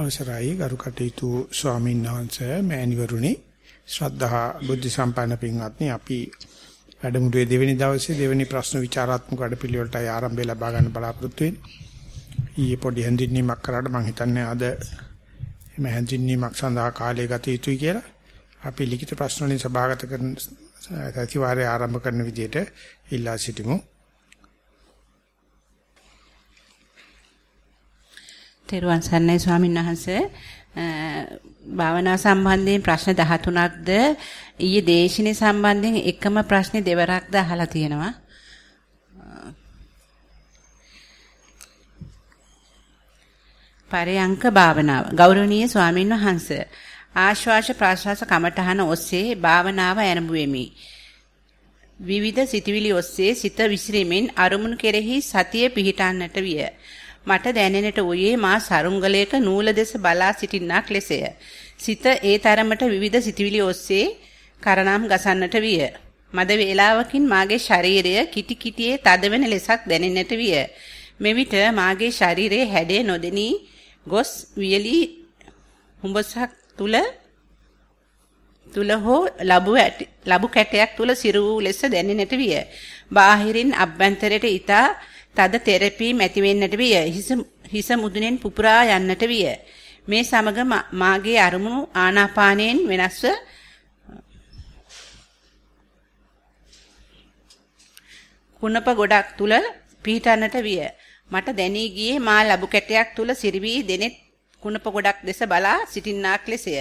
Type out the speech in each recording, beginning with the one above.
අවසරයි ගරු කටයුතු ස්වාමීන් වහන්සේ මෑණිවරුනි ශ්‍රද්ධා බුද්ධ සම්පන්න පින්වත්නි අපි වැඩමුළුවේ දෙවෙනි දවසේ දෙවෙනි ප්‍රශ්න විචාරාත්මක වැඩපිළිවෙලටයි ආරම්භය ලබා ගන්න බලාපොරොත්තු වෙන්නේ. ඊයේ පොඩි හැඳින්වීමක් කරාට මම හිතන්නේ අද මේ හැඳින්වීමක් සඳහා කාලය ගත යුතුයි කියලා. අපි ලිඛිත ප්‍රශ්න වලින් සභාගත කරන සතිವಾರය ආරම්භ කරන විදිහට ඉල්ලා සිටිමු. තෙරුවන් සරණයි ස්වාමීන් වහන්සේ භාවනා සම්බන්ධයෙන් ප්‍රශ්න 13ක්ද ඊයේ දේශනේ සම්බන්ධයෙන් එකම ප්‍රශ්නේ දෙවරක්ද අහලා තියෙනවා. පරයන්ක භාවනාව ගෞරවනීය ස්වාමීන් වහන්සේ ආශ්වාස ප්‍රාශ්වාස කමඨහන ඔස්සේ භාවනාව ආරම්භ වෙමි. විවිධ සිතුවිලි ඔස්සේ සිත විසිරීමෙන් අරමුණු කෙරෙහි සතිය පිහිටන්නට විය. මට දැනෙනට වූයේ මා සරුංගලයක නූල දෙස බලා සිටින්නක් ලෙසය. සිත ඒ තරමට විවිධ සිතුවිලි ඔස්සේ කරණම් ගසන්නට විය. මද වේලාවකින් මාගේ ශරීරය කිටි කිටියේ තදවෙන ලෙසක් දැනෙන්නට විය. මෙවිට මාගේ ශරීරයේ හැඩය නොදෙනී ගොස් වියලි හුඹසක් තුල තුල හෝ ලබු ලබු කැටයක් තුල සිරු වූ ලෙස දැනෙන්නට විය. බාහිරින් අභ්‍යන්තරයට ඊතා තද තෙරපි මැති වෙන්නට විය. හිස හිස මුදුනෙන් පුපුරා යන්නට විය. මේ සමග මාගේ අරමුණු ආනාපානයෙන් වෙනස්ව කුණප ගොඩක් තුල පිහිටන්නට විය. මට දැනී ගියේ මා ලබු කැටයක් තුල සිරිවි දෙනෙත් කුණප ගොඩක් දෙස බලා සිටින්නාක් ලෙසය.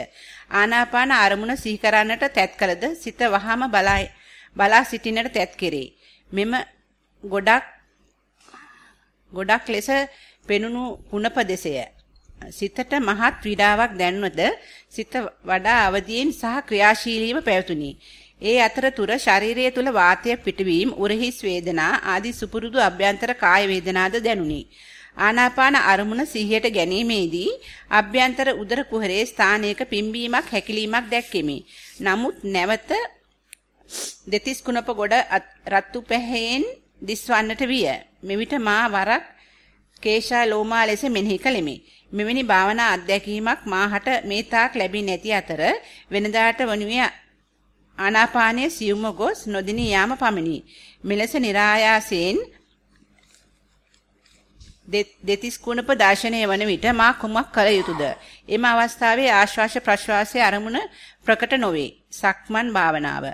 ආනාපාන අරමුණ සිහි කරන්නට තැත් කළද සිත වහම බලා බලා සිටින්නට තැත් කෙරේ. මෙම ගොඩක් ගොඩක් ලෙස පෙනුණු කුණප දෙසය. සිතට මහත් පීඩාවක් දැනුවද සිත වඩා අවදියෙන් සහ ක්‍රියාශීලීව පැවතුණි. ඒ අතරතුර ශරීරය තුල වාතය පිටවීම, උරහිස් වේදනා ආදී සුපුරුදු අභ්‍යන්තර කාය වේදනාද දැනුනි. ආනාපාන අරමුණ සිහියට ගැනීමේදී අභ්‍යන්තර උදර කුහරයේ ස්ථානයක පිම්බීමක් හැකිලීමක් දැක්කෙමි. නමුත් නැවත දෙතිස් කුණප ගොඩ රත්තු පැහැයෙන් දිස්වන්නට විය. මෙවිට මා වරක් කේශා ලෝමා ලෙස මෙනෙහි කළෙමි. මෙවැනි භාවනා අත්දැකීමක් මාහට මේ තාක් ලැබී නැති අතර වෙනදාට වනුයේ ආනාපානයේ සියුම්ව ගොස් නොදිනී යාම පමණි. මෙලෙස નિરાයාසයෙන් දෙතිස් කුණප දර්ශනය වන විට මා කුමක් කළ යුතුද? එම අවස්ථාවේ ආශ්වාස ප්‍රශ්වාසයේ අරමුණ ප්‍රකට නොවේ. සක්මන් භාවනාව.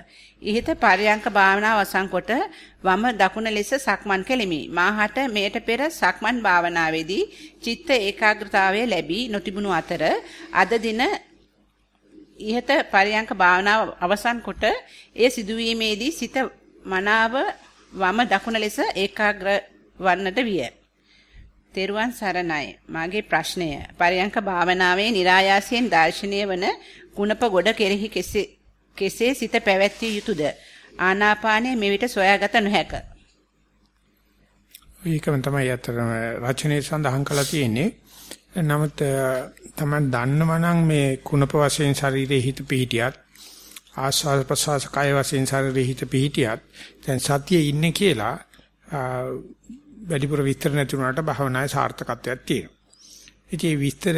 ඉහත පරයන්ක භාවනාව අවසන් කොට වම දකුණ ලෙස සක්මන් කෙලිමි. මාහට මෙයට පෙර සක්මන් භාවනාවේදී චිත්ත ඒකාග්‍රතාවය ලැබී නොතිබුණු අතර අද දින ඉහත පරයන්ක භාවනාව අවසන් කොට ඒ සිදුවීමේදී සිත මනාව වම දකුණ ලෙස ඒකාග්‍ර වන්නට විය. තෙරුවන් සරණයි. මාගේ ප්‍රශ්නය පරයන්ක භාවනාවේ નિરાයාසයෙන් දර්ශනීය වන ගුණප ගොඩ කෙරෙහි කෙසේ කෙසේ සිත පැවැත්විය යුතුද? ආනාපානය මෙවිට සොයාගත නොහැක. ඒකම තමයි අතරම රචනයේ සඳහන් කරලා තියෙන්නේ. නමුත් තමයි දන්නවනම් මේ කුණප වශයෙන් ශරීරයේ හිත පිහිටියත් ආස්වාද ප්‍රසවාස කාය වශයෙන් ශරීරයේ හිත පිහිටියත් දැන් සතියේ ඉන්නේ කියලා වැඩිපුර විස්තර නැති වුණාට භාවනාවේ සාර්ථකත්වයක් තියෙනවා. ඉතින් මේ විස්තර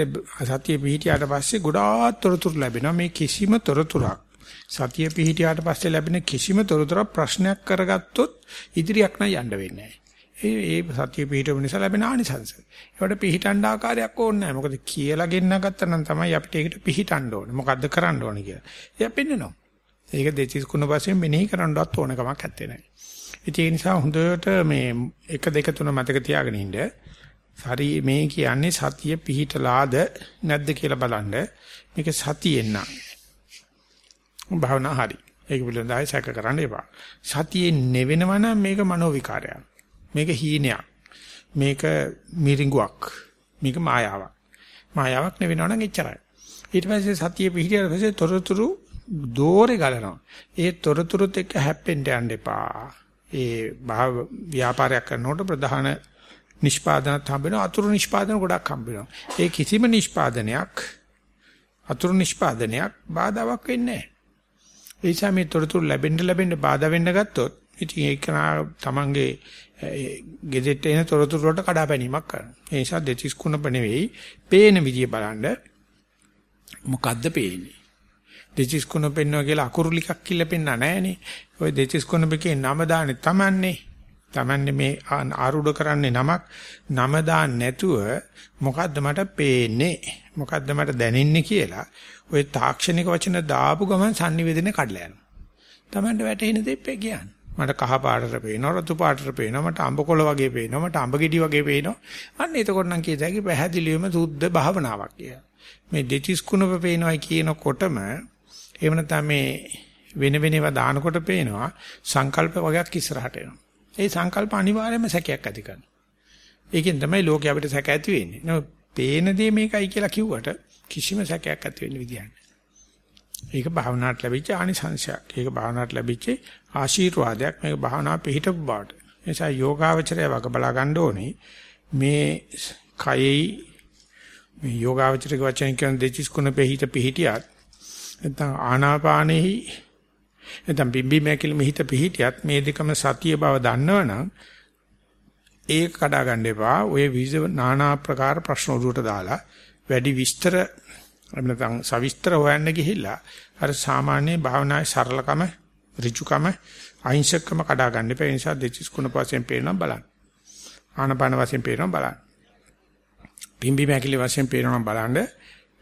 සතිය පිහිටියාට පස්සේ ගොඩාක් තොරතුරු ලැබෙනවා. මේ කිසිම තොරතුරක් සතිය පිහිටියාට පස්සේ ලැබෙන කිසිම තොරතුරක් ප්‍රශ්නයක් කරගත්තොත් ඉදිරියක් නම් යන්න වෙන්නේ ඒ ඒ සතිය පිහිටව නිසා ලැබෙන ආනිසංස. ඒවට පිහිටන්න ආකාරයක් ඕනේ නැහැ. මොකද කියලා ගෙන්න ගත්තා නම් තමයි අපිට ඒකට පිහිටන්න ඕනේ. මොකද්ද කරන්න ඕනේ කියලා. එයා පෙන්නනවා. ඒක දෙතිස් කුණ වශයෙන් මෙනෙහි කරන්නවත් ඕන කමක් නැත්තේ නෑ. ඒ නිසා හොඳට මේ 1 2 3 මතක තියාගෙන ඉන්න. හරි මේ කියන්නේ සතිය පිහිටලාද නැද්ද කියලා බලන්න. මේක සතියෙන් නම්. භාවනා හරි. ඒක පිළිබඳව සැක කරන්න එපා. සතියේ නෙවෙනවා නම් මේක මනෝ විකාරයක්. මේක හීනයක්. මේක මිරිඟුවක්. මේක මායාවක්. මායාවක් නෙවෙනවා නම් එච්චරයි. ඊට පස්සේ සතියේ පිහිටියට පස්සේ තොරතුරු දෝරේ ගලනවා. ඒ තොරතුරුත් එක්ක හැප්පෙන්න යන්න එපා. ඒ භාව ව්‍යාපාරයක් කරනකොට ප්‍රධාන නිෂ්පාදනත් හම්බ වෙනවා අතුරු නිෂ්පාදන ගොඩක් හම්බ වෙනවා. ඒ කිසිම නිෂ්පාදනයක් අතුරු නිෂ්පාදනයක් බාධාවක් වෙන්නේ නැහැ. ඒ නිසා මේ තොරතුරු ලැබෙන්න ලැබෙන්න බාධා වෙන්න ගත්තොත් ඉතින් ඒක තමන්ගේ ගෙදෙට්ට එන තොරතුරු වලට කඩාපැනීමක් කරනවා. ඒ නිසා දෙතිස් කුණප නෙවෙයි පේන විදිය බලන්න මොකද්ද පේන්නේ. දෙතිස් කුණප පෙන්නවා කියලා අකුරු ලිකක් කිල්ල පෙන්නා නැහනේ. ওই දෙතිස් කුණපකේ නම දාන්නේ Tamanne. Tamanne මේ ආරූඪ කරන්නේ නමක් නම දාන්න නැතුව මොකද්ද මට පේන්නේ මොකද්ද මට දැනෙන්නේ කියලා ওই තාක්ෂණික වචන දාපු ගමන් sannivedana කඩලා යනවා. Tamanne වැටෙන දෙප්පේ කියන්නේ. මට කහ පාටට පේනවා රතු පාටට පේනවා මට අඹ කොළ වගේ පේනවා මට අඹ ගෙඩි වගේ පේනවා. අන්න එතකොට නම් කියත හැකි පැහැදිලිවම සුද්ධ භාවනාවක් කියලා. මේ දෙතිස් කුණප පේනවායි කියනකොටම එහෙම නැත්නම් මේ වෙන වෙනව දානකොට පේනවා සංකල්ප වගේක් ඉස්සරහට එනවා. ඒ සංකල්ප අනිවාර්යයෙන්ම සැකයක් ඇති කරනවා. ඒකෙන් තමයි ලෝකයේ අපිට සැක ඇති වෙන්නේ. නෝ පේන දේ මේකයි කියලා කිව්වට කිසිම සැකයක් ඇති වෙන්න විදියක් නැහැ. ඒක භාවනාවට ලැබිච්ච ආනිසංශයක්. ඒක භාවනාවට ලැබිච්ච ආශිර්වාදයක්. මේක භාවනාව පිළිහිටපු බවට. ඒ නිසා යෝගාවචරය වග බලා ගන්න ඕනේ. මේ කයෙහි මේ යෝගාවචරික වචන කියන දෙචිස් කුණ පිළිහිට පිළිහිටියත් නැත්නම් ආනාපානෙහි නැත්නම් බිම්බි මේකෙල මෙහිත පිහිටියත් මේ දෙකම සතිය බව දන්නවනම් ඒක කඩා ගන්න එපා. ඔය විවිධ নানা ආකාර ප්‍රශ්න උඩට දාලා වැඩි විස්තර නැත්නම් සවිස්තර හොයන්න ගිහිල්ලා අර සාමාන්‍ය භාවනාවේ සරලකම, ඍජුකම, අහිංසකකම කඩා ගන්න එපා. ඒ නිසා දෙචිස් කුණ පස්සෙන් පේනවා බලන්න. ආනපාන වශයෙන් පේනවා බලන්න. බිම්බි මේකෙල වශයෙන් පේනවා බලන්න.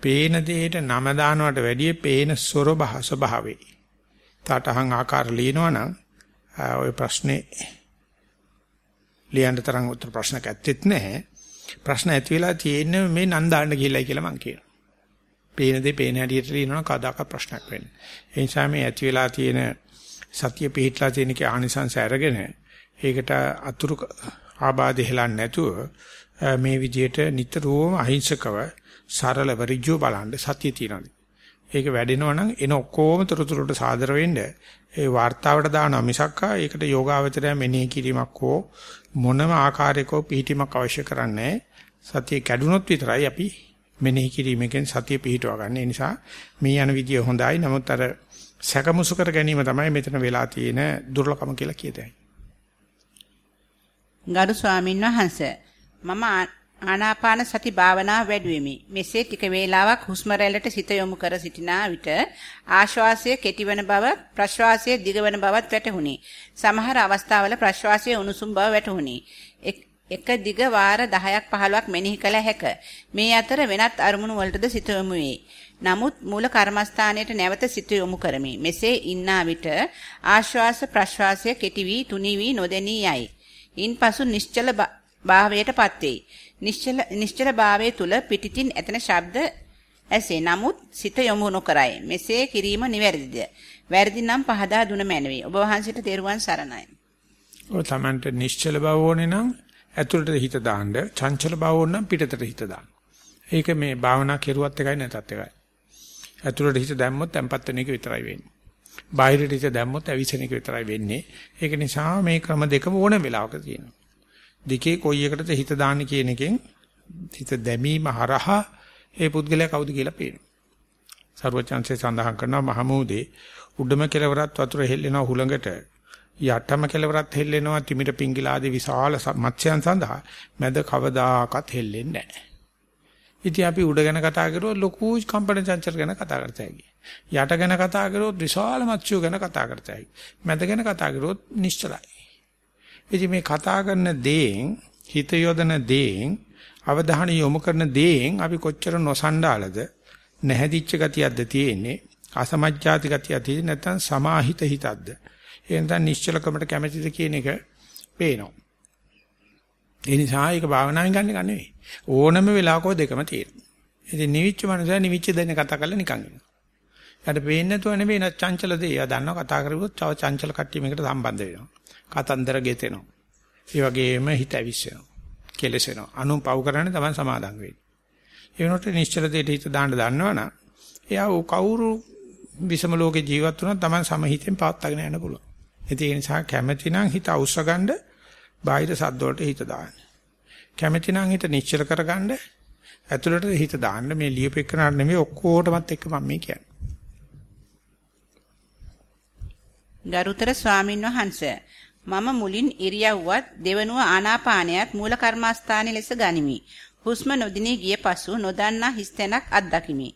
පේන දෙයට නම දානවට වැඩිය පේන ස්වරභ ස්වභාවේ. තාටහන් ආකාර ලියනවනම් ওই ප්‍රශ්නේ ලියන්න තරම් උත්තර ප්‍රශ්නයක් ඇත්තෙත් නැහැ. ප්‍රශ්න ඇති වෙලා තියෙන්නේ මේ නන්දාන්න කියලායි කියලා මම කියනවා. පේන දේ පේන හැටියට ලියනවා කදාක ප්‍රශ්නයක් වෙන්නේ. ඒ නිසා මේ ඇති වෙලා තියෙන සතිය පිහිටලා තියෙන කේ ආනිසංස අරගෙන ඒකට අතුරු ආබාධ හෙලන්නේ නැතුව මේ විදියට නිතරම අහිංසකව සරලව ඍජුව බලන්න සතිය තියෙනවා. ඒක වැඩෙනවා නම් එන ඔක්කොම තොරතුරට සාදර වෙන්න ඒ වார்த்தාවට දානවා මිසක්කා ඒකට යෝගාවචරය මෙනෙහි කිරීමක් හෝ මොනම ආකාරයකෝ පිහිටීමක් අවශ්‍ය කරන්නේ සතිය කැඩුනොත් විතරයි අපි මෙනෙහි කිරීමකින් සතිය පිහිටව ගන්න. ඒ නිසා මේ යන විදිය හොඳයි. නමුත් අර සැකමුසු කර ගැනීම තමයි මෙතන වෙලා තියෙන දුර්ලභම කියලා කියතයි. ගරු ස්වාමීන් වහන්සේ මම ආනාපාන සති භාවනාව වැඩුවෙමි. මෙසේ ටික වේලාවක් හුස්ම රැල්ලට සිත යොමු කර සිටිනා විට ආශ්වාසය කෙටිවන බව, ප්‍රශ්වාසය දිගවන බවත් වැටහුණි. සමහර අවස්ථාවල ප්‍රශ්වාසය උණුසුම් බව වැටහුණි. එක දිග වාර 10ක් 15ක් මෙනෙහි කළ හැක. මේ අතර වෙනත් අරමුණු වලටද සිත යොමු වේ. නමුත් මූල කර්මස්ථානයට නැවත සිත යොමු කරමි. මෙසේ ඉන්නා විට ආශ්වාස ප්‍රශ්වාසය කෙටි වී තුනී වී නොදෙනී යයි. ඉන්පසු නිශ්චල භාවයටපත් වෙයි. නිශ්චල නිශ්චල භාවයේ තුල පිටිතින් ඇතන ශබ්ද ඇසේ. නමුත් සිත යොමු නොකරයි. මෙසේ කිරීම නිවැරදිද? වැරදි නම් පහදා දුන මැනවි. ඔබ වහන්සේට තෙරුවන් සරණයි. ඔය තමන්ට නිශ්චල බව ඕනේ නම් ඇතුළට හිත දාන්න, චංචල බව ඕන නම් පිටතට හිත දාන්න. ඒක මේ භාවනා කෙරුවත් එකයි නැතත් එකයි. ඇතුළට හිත දැම්මොත් tempat වෙන එක විතරයි වෙන්නේ. බාහිරට හිත දැම්මොත් ඇවිසෙන එක විතරයි වෙන්නේ. ඒක නිසා මේ ක්‍රම දෙකම ඕන වෙලාවක තියෙනවා. දෙකේ කොයි එකටද හිත දාන්න කියන එකෙන් හිත දැමීම හරහා ඒ පුද්ගලයා කවුද කියලා පේනවා. සර්වචන්සේ සඳහන් කරනවා මහමූදේ උඩම කෙලවරත් වතුර හෙල්ලෙනවා හුළඟට යටම කෙලවරත් හෙල්ලෙනවා තිමිර පිංගිලාදී විශාල මත්ස්‍යයන් සඳහා මැද කවදාකවත් හෙල්ලෙන්නේ නැහැ. ඉතින් අපි උඩ ගැන කතා කරුවොත් ලොකු කම්පන චංචල ගැන කතා කරතයි. යට ගැන කතා කරුවොත් විශාල මත්ස්‍යෝ ගැන කතා කරතයි. මැද ගැන කතා කරුවොත් නිශ්චලයි. ඉතින් මේ කතා කරන දේෙන් හිත යොදන දේෙන් අවධානය යොමු කරන දේෙන් අපි කොච්චර නොසණ්ඩාලද නැහැදිච්ච ගතියක්ද තියෙන්නේ අසමජ්ජාති ගතියක් තියෙන්නේ නැත්නම් සමාහිත හිතක්ද? එහෙනම් නිශ්චලකමට කැමැතිද කියන එක පේනවා. ඒ නිසා ඒක භාවනාවෙන් ගන්න එක නෙවෙයි. ඕනම වෙලාවක දෙකම තියෙනවා. ඉතින් නිවිච්ච මනුස්සයා නිවිච්ච දෙන්න කතා කරලා නිකන් ඉන්නවා. ඊට පේන්නේ නැතුව නෙවෙයි නැත් චංචල දේ. එයා දන්නවා කතා කරුවොත් තව චංචල කට්ටිය මේකට සම්බන්ධ වෙනවා. කතන්දර ගෙතෙනවා. ඒ වගේම හිත ඇවිස්සෙනවා. කෙලසෙනවා. අනුන් පව් කරන්නේ තමයි සමාදම් වෙන්නේ. ඒ වෙනකොට නිශ්චල දෙයට හිත දාන්න දන්නවනම් එයා කවුරු විසම ලෝකේ ජීවත් වුණා තමයි සමහිතෙන් පවත්වාගෙන යන්න පුළුවන්. ඒ නිසා කැමැති නම් හිත අවශ්‍යගන්න බාහිර සද්ද වලට හිත දාන්න. කැමැති නම් හිත නිශ්චල කරගන්න ඇතුළට හිත දාන්න මේ ලියපෙකනට නෙමෙයි ඔක්කොටමත් එක්ක මම මේ කියන්නේ. ගරුතර ස්වාමින් වහන්සේ මම මුලින් ඉරියව්වත් දෙවනුව ආනාපානයත් මූල කර්මාස්ථානයේ ලෙස ගනිමි. හුස්ම නොදිනී ගිය පසු නොදන්නා හිස්තැනක් අත්දකිමි.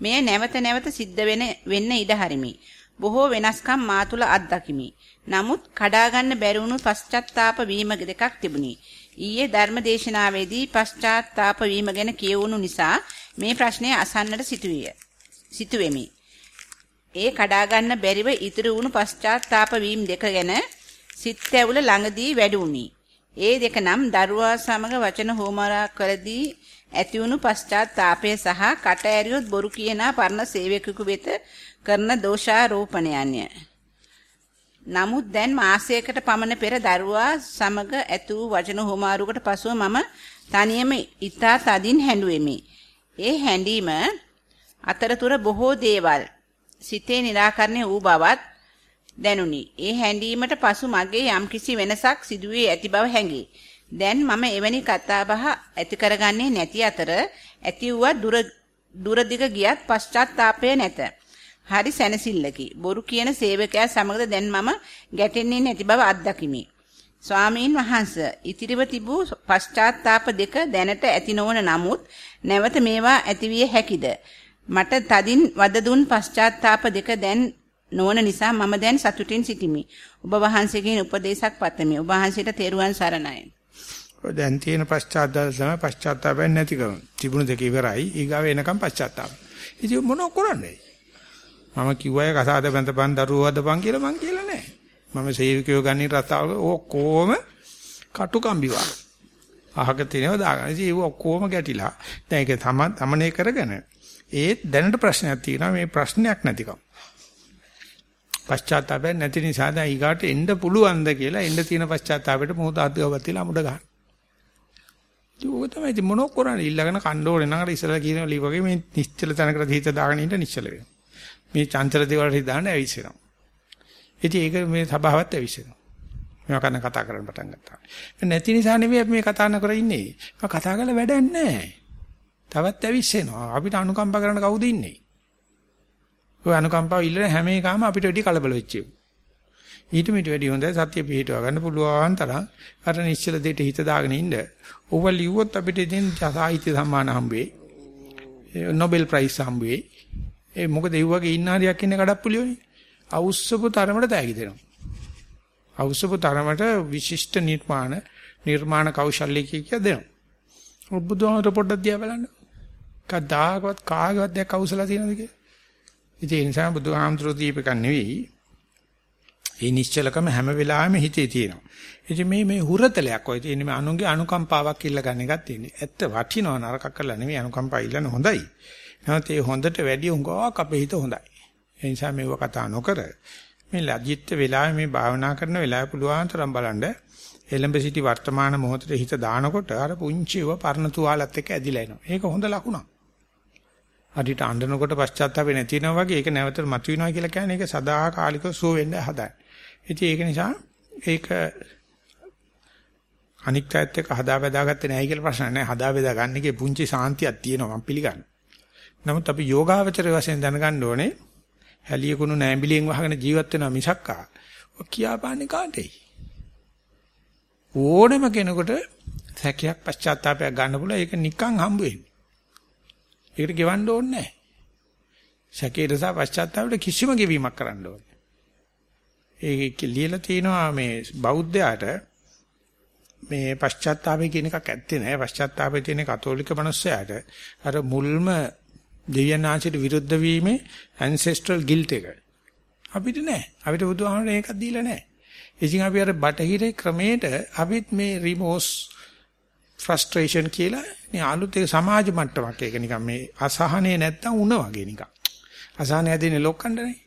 මෙය නැවත නැවත සිද්ධ වෙන වෙන්න ඉඩ හරිමි. බොහෝ වෙනස්කම් මා තුල අත්දකිමි. නමුත් කඩා ගන්න බැරි වුණු පශ්චාත්තාප වීම දෙකක් තිබුණි. ඊයේ ධර්මදේශනාවේදී පශ්චාත්තාප වීම ගැන කියවුණු නිසා මේ ප්‍රශ්නය අසන්නට සිටුවිය. සිටුවෙමි. ඒ කඩා ගන්න බැරිව ඉතුරු වුණු පශ්චාත්තාප වීම දෙක ගැන සිත් ඇවුල ළඟදී වැඩුණි. ඒ දෙක නම් දරුවා සමග වචන හෝමාරා කරදී ඇතිවුණු පශ්චාත්තාපය සහ කට ඇරියොත් බොරු කියන පරණ සේවකයෙකු වෙත කරන දෝෂාරෝපණයන්ය. නමුත් දැන් මාසයකට පමණ පෙර දරුවා සමග ඇතු වචන හොමාරුවකට පසුව මම තනියම ඊතා තදින් හැඬුවෙමි. ඒ හැඬීම අතරතුර බොහෝ දේවල් සිතේ निराකරණය වූ බවත් දැනුනි. ඒ හැඬීමට පසු මගේ යම්කිසි වෙනසක් සිදුවේ ඇති බව හැඟේ. දැන් මම එවැනි කතාබහ ඇති කරගන්නේ නැති අතර ඇති වූ දුර දුරදිග ගියත් පශ්චාත්තාපය නැත. හරි සැනසෙල්ලකි. බොරු කියන සේවකයා සමගද දැන් මම ගැටෙන්නේ නැති බව අත්දකිමි. ස්වාමීන් වහන්ස ඉතිරිව තිබූ පශ්චාත්තාප දෙක දැනට ඇති නොවන නමුත් නැවත මේවා ඇතිවිය හැකිද මට තදින් වද දුන් පශ්චාත්තාප දෙක දැන් නොවන නිසා මම දැන් සතුටින් සිටිමි. ඔබ වහන්සේගෙන් උපදේශක් පතමි. ඔබ වහන්සේට තෙරුවන් සරණයි. දැන් තියෙන පශ්චාත්තාප තමයි පශ්චාත්තාපයෙන් නැතිකම තිබුණු දෙක ඉවරයි. ඊගාව එනකම් පශ්චාත්තාප. ඉතින් මොනව කරන්නේ? මම කිව්වය කසාද බඳපන් දරුවෝ වදපන් කියලා මං කියලා නැහැ මම සේවකයෝ ගන්නේ රස්තාවක ඔක්කොම කටුකම්බි වගේ. අහක තියෙනවා දාගන්න. ඉතින් ඒක ඔක්කොම ගැටිලා. දැන් ඒක තම තමනේ කරගෙන ඒත් දැනට ප්‍රශ්නයක් තියෙනවා. මේ ප්‍රශ්නයක් නැතිකම. පශ්චාත්තාපය නැති නිසා දැන් ඊගාට එන්න පුළුවන්ද කියලා එන්න තියෙන පශ්චාත්තාපයට මොහොත අධ්‍යයව ගතිලා අමුඩ ගන්න. ඒක තමයි ඉතින් මොනෝ කරන්නේ ඊළඟන කණ්ඩ ඕනේ නංගට ඉස්සලා කියනවා ලී වගේ මේ නිශ්චල තැනකට හිත දාගෙන ඉන්න නිශ්චල වෙනවා. මේ චංචල දේවල් හිත දාන්න ඇවිස්සෙනවා. ඉතින් ඒක මේ සභාවත් ඇවිස්සෙනවා. මේවා කරන කතා කරන්න පටන් ගත්තා. නැති නිසා නෙවෙයි අපි මේ කතා නොකර ඉන්නේ. මම කතා කරලා වැඩක් නැහැ. තවත් ඇවිස්සෙනවා. අපිට අනුකම්පා කරන්න කවුද ඉන්නේ? ඔය අනුකම්පාව ඉල්ලන හැම එකම අපිට වැඩි කලබල වෙච්චියු. ඊට මිට වැඩි හොඳයි සත්‍ය පිහිටව ගන්න පුළුවන් තරම් අර නිශ්චල දෙයට හිත දාගෙන ඉන්න. ඕව ලිව්වොත් අපිට ඉතින් සාහිත්‍ය සම්මාන හම්බෙයි. Nobel price හම්බෙයි. ඒ මොකද ඒ වගේ ඉන්න හරියක් ඉන්නේ කඩප්පුලියෝනේ. අවුස්සපු තරමට තෑගි දෙනවා. අවුස්සපු තරමට විශිෂ්ට නිර්මාණ නිර්මාණ කෞශල්‍ය කිය දෙනවා. බුදුහාමර පොඩ්ඩක් දිහා බලන්න. කවදාකවත් කාගවත් දෙයක් අවුසලා තියෙනවද කියලා. ඉතින් ඒ නිසා බුදුහාමතුරු දීපක නෙවෙයි. ඒ නිශ්චලකම හැම වෙලාවෙම හිතේ තියෙනවා. ඉතින් මේ මේ හුරතලයක් ඔය තියෙන මේ අනුන්ගේ අනුකම්පාවක් ඉල්ල ගන්න එකක් තියෙන්නේ. ඇත්ත වටිනව නරකක් කරලා නෙවෙයි අනුකම්පා ඉල්ලන හොඳයි. නැත්නම් ඒ හොඳට වැඩි උංගාවක් අපේ හිත හොඳයි. ඒ නිසා මේව කතා නොකර මේ ලජ්ජිත් වෙලාවේ මේ භාවනා කරන වෙලාව පුළුවන් තරම් බලන්න එලඹ සිටි වර්තමාන මොහොතේ හිත දානකොට අර පුංචිව පරණ තුවාලත් එක්ක ඇදිලා එනවා. ඒක හොඳ ලකුණක්. අදිට අඬනකොට පශ්චාත්තාපේ නැතිනවා වගේ ඒක නැවත මතුවෙනවා කියලා කියන්නේ ඒක සදාකාලිකව සුව වෙන්න හදන. ඉතින් ඒක නිසා ඒක අනික් පැත්ත එක හදා බෙදාගත්තේ නැහැ කියලා ප්‍රශ්න නැහැ. හදා බෙදා ගන්න එකේ පුංචි සාන්තියක් තියෙනවා මම පිළිගන්නවා. නමුත් අපි යෝගාවචර වශයෙන් දැනගන්න ඕනේ හැලියකුණු නෑඹිලියෙන් වහගෙන ජීවත් වෙනවා මිසක්කා ඔය කියාපාන්නේ කාටයි ඕනෙම කෙනෙකුට සැකයක් පශ්චාත්තාවයක් ගන්න පුළුවන් ඒක නිකන් හම්බ වෙන්නේ ඒකට ගෙවන්න ඕනේ නැහැ සැකේට සහ පශ්චාත්තාවයට කිසිම ගෙවීමක් කරන්න ඕනේ ඒක ලියලා තිනවා මේ බෞද්ධයාට මේ පශ්චාත්තාපය කියන එකක් ඇත්තේ නැහැ පශ්චාත්තාපය තියෙන කතෝලික මිනිස්සයාට අර මුල්ම දෙවියන් ආශිට විරුද්ධ වීමේ ancestral guilt එක. අපිට නෑ. අපිට බුදුහාමර ඒකක් දීලා නෑ. ඉතින් අපි අර බටහිරේ ක්‍රමයට අපිත් මේ remorse frustration කියලා මේ අලුත් එක සමාජ මට්ටමක් ඒක නිකන් මේ අසහනේ නැත්තම් උණ වගේ නිකන්. අසහනේ ඇදෙන්නේ ලොක්කණ්ඩනේ.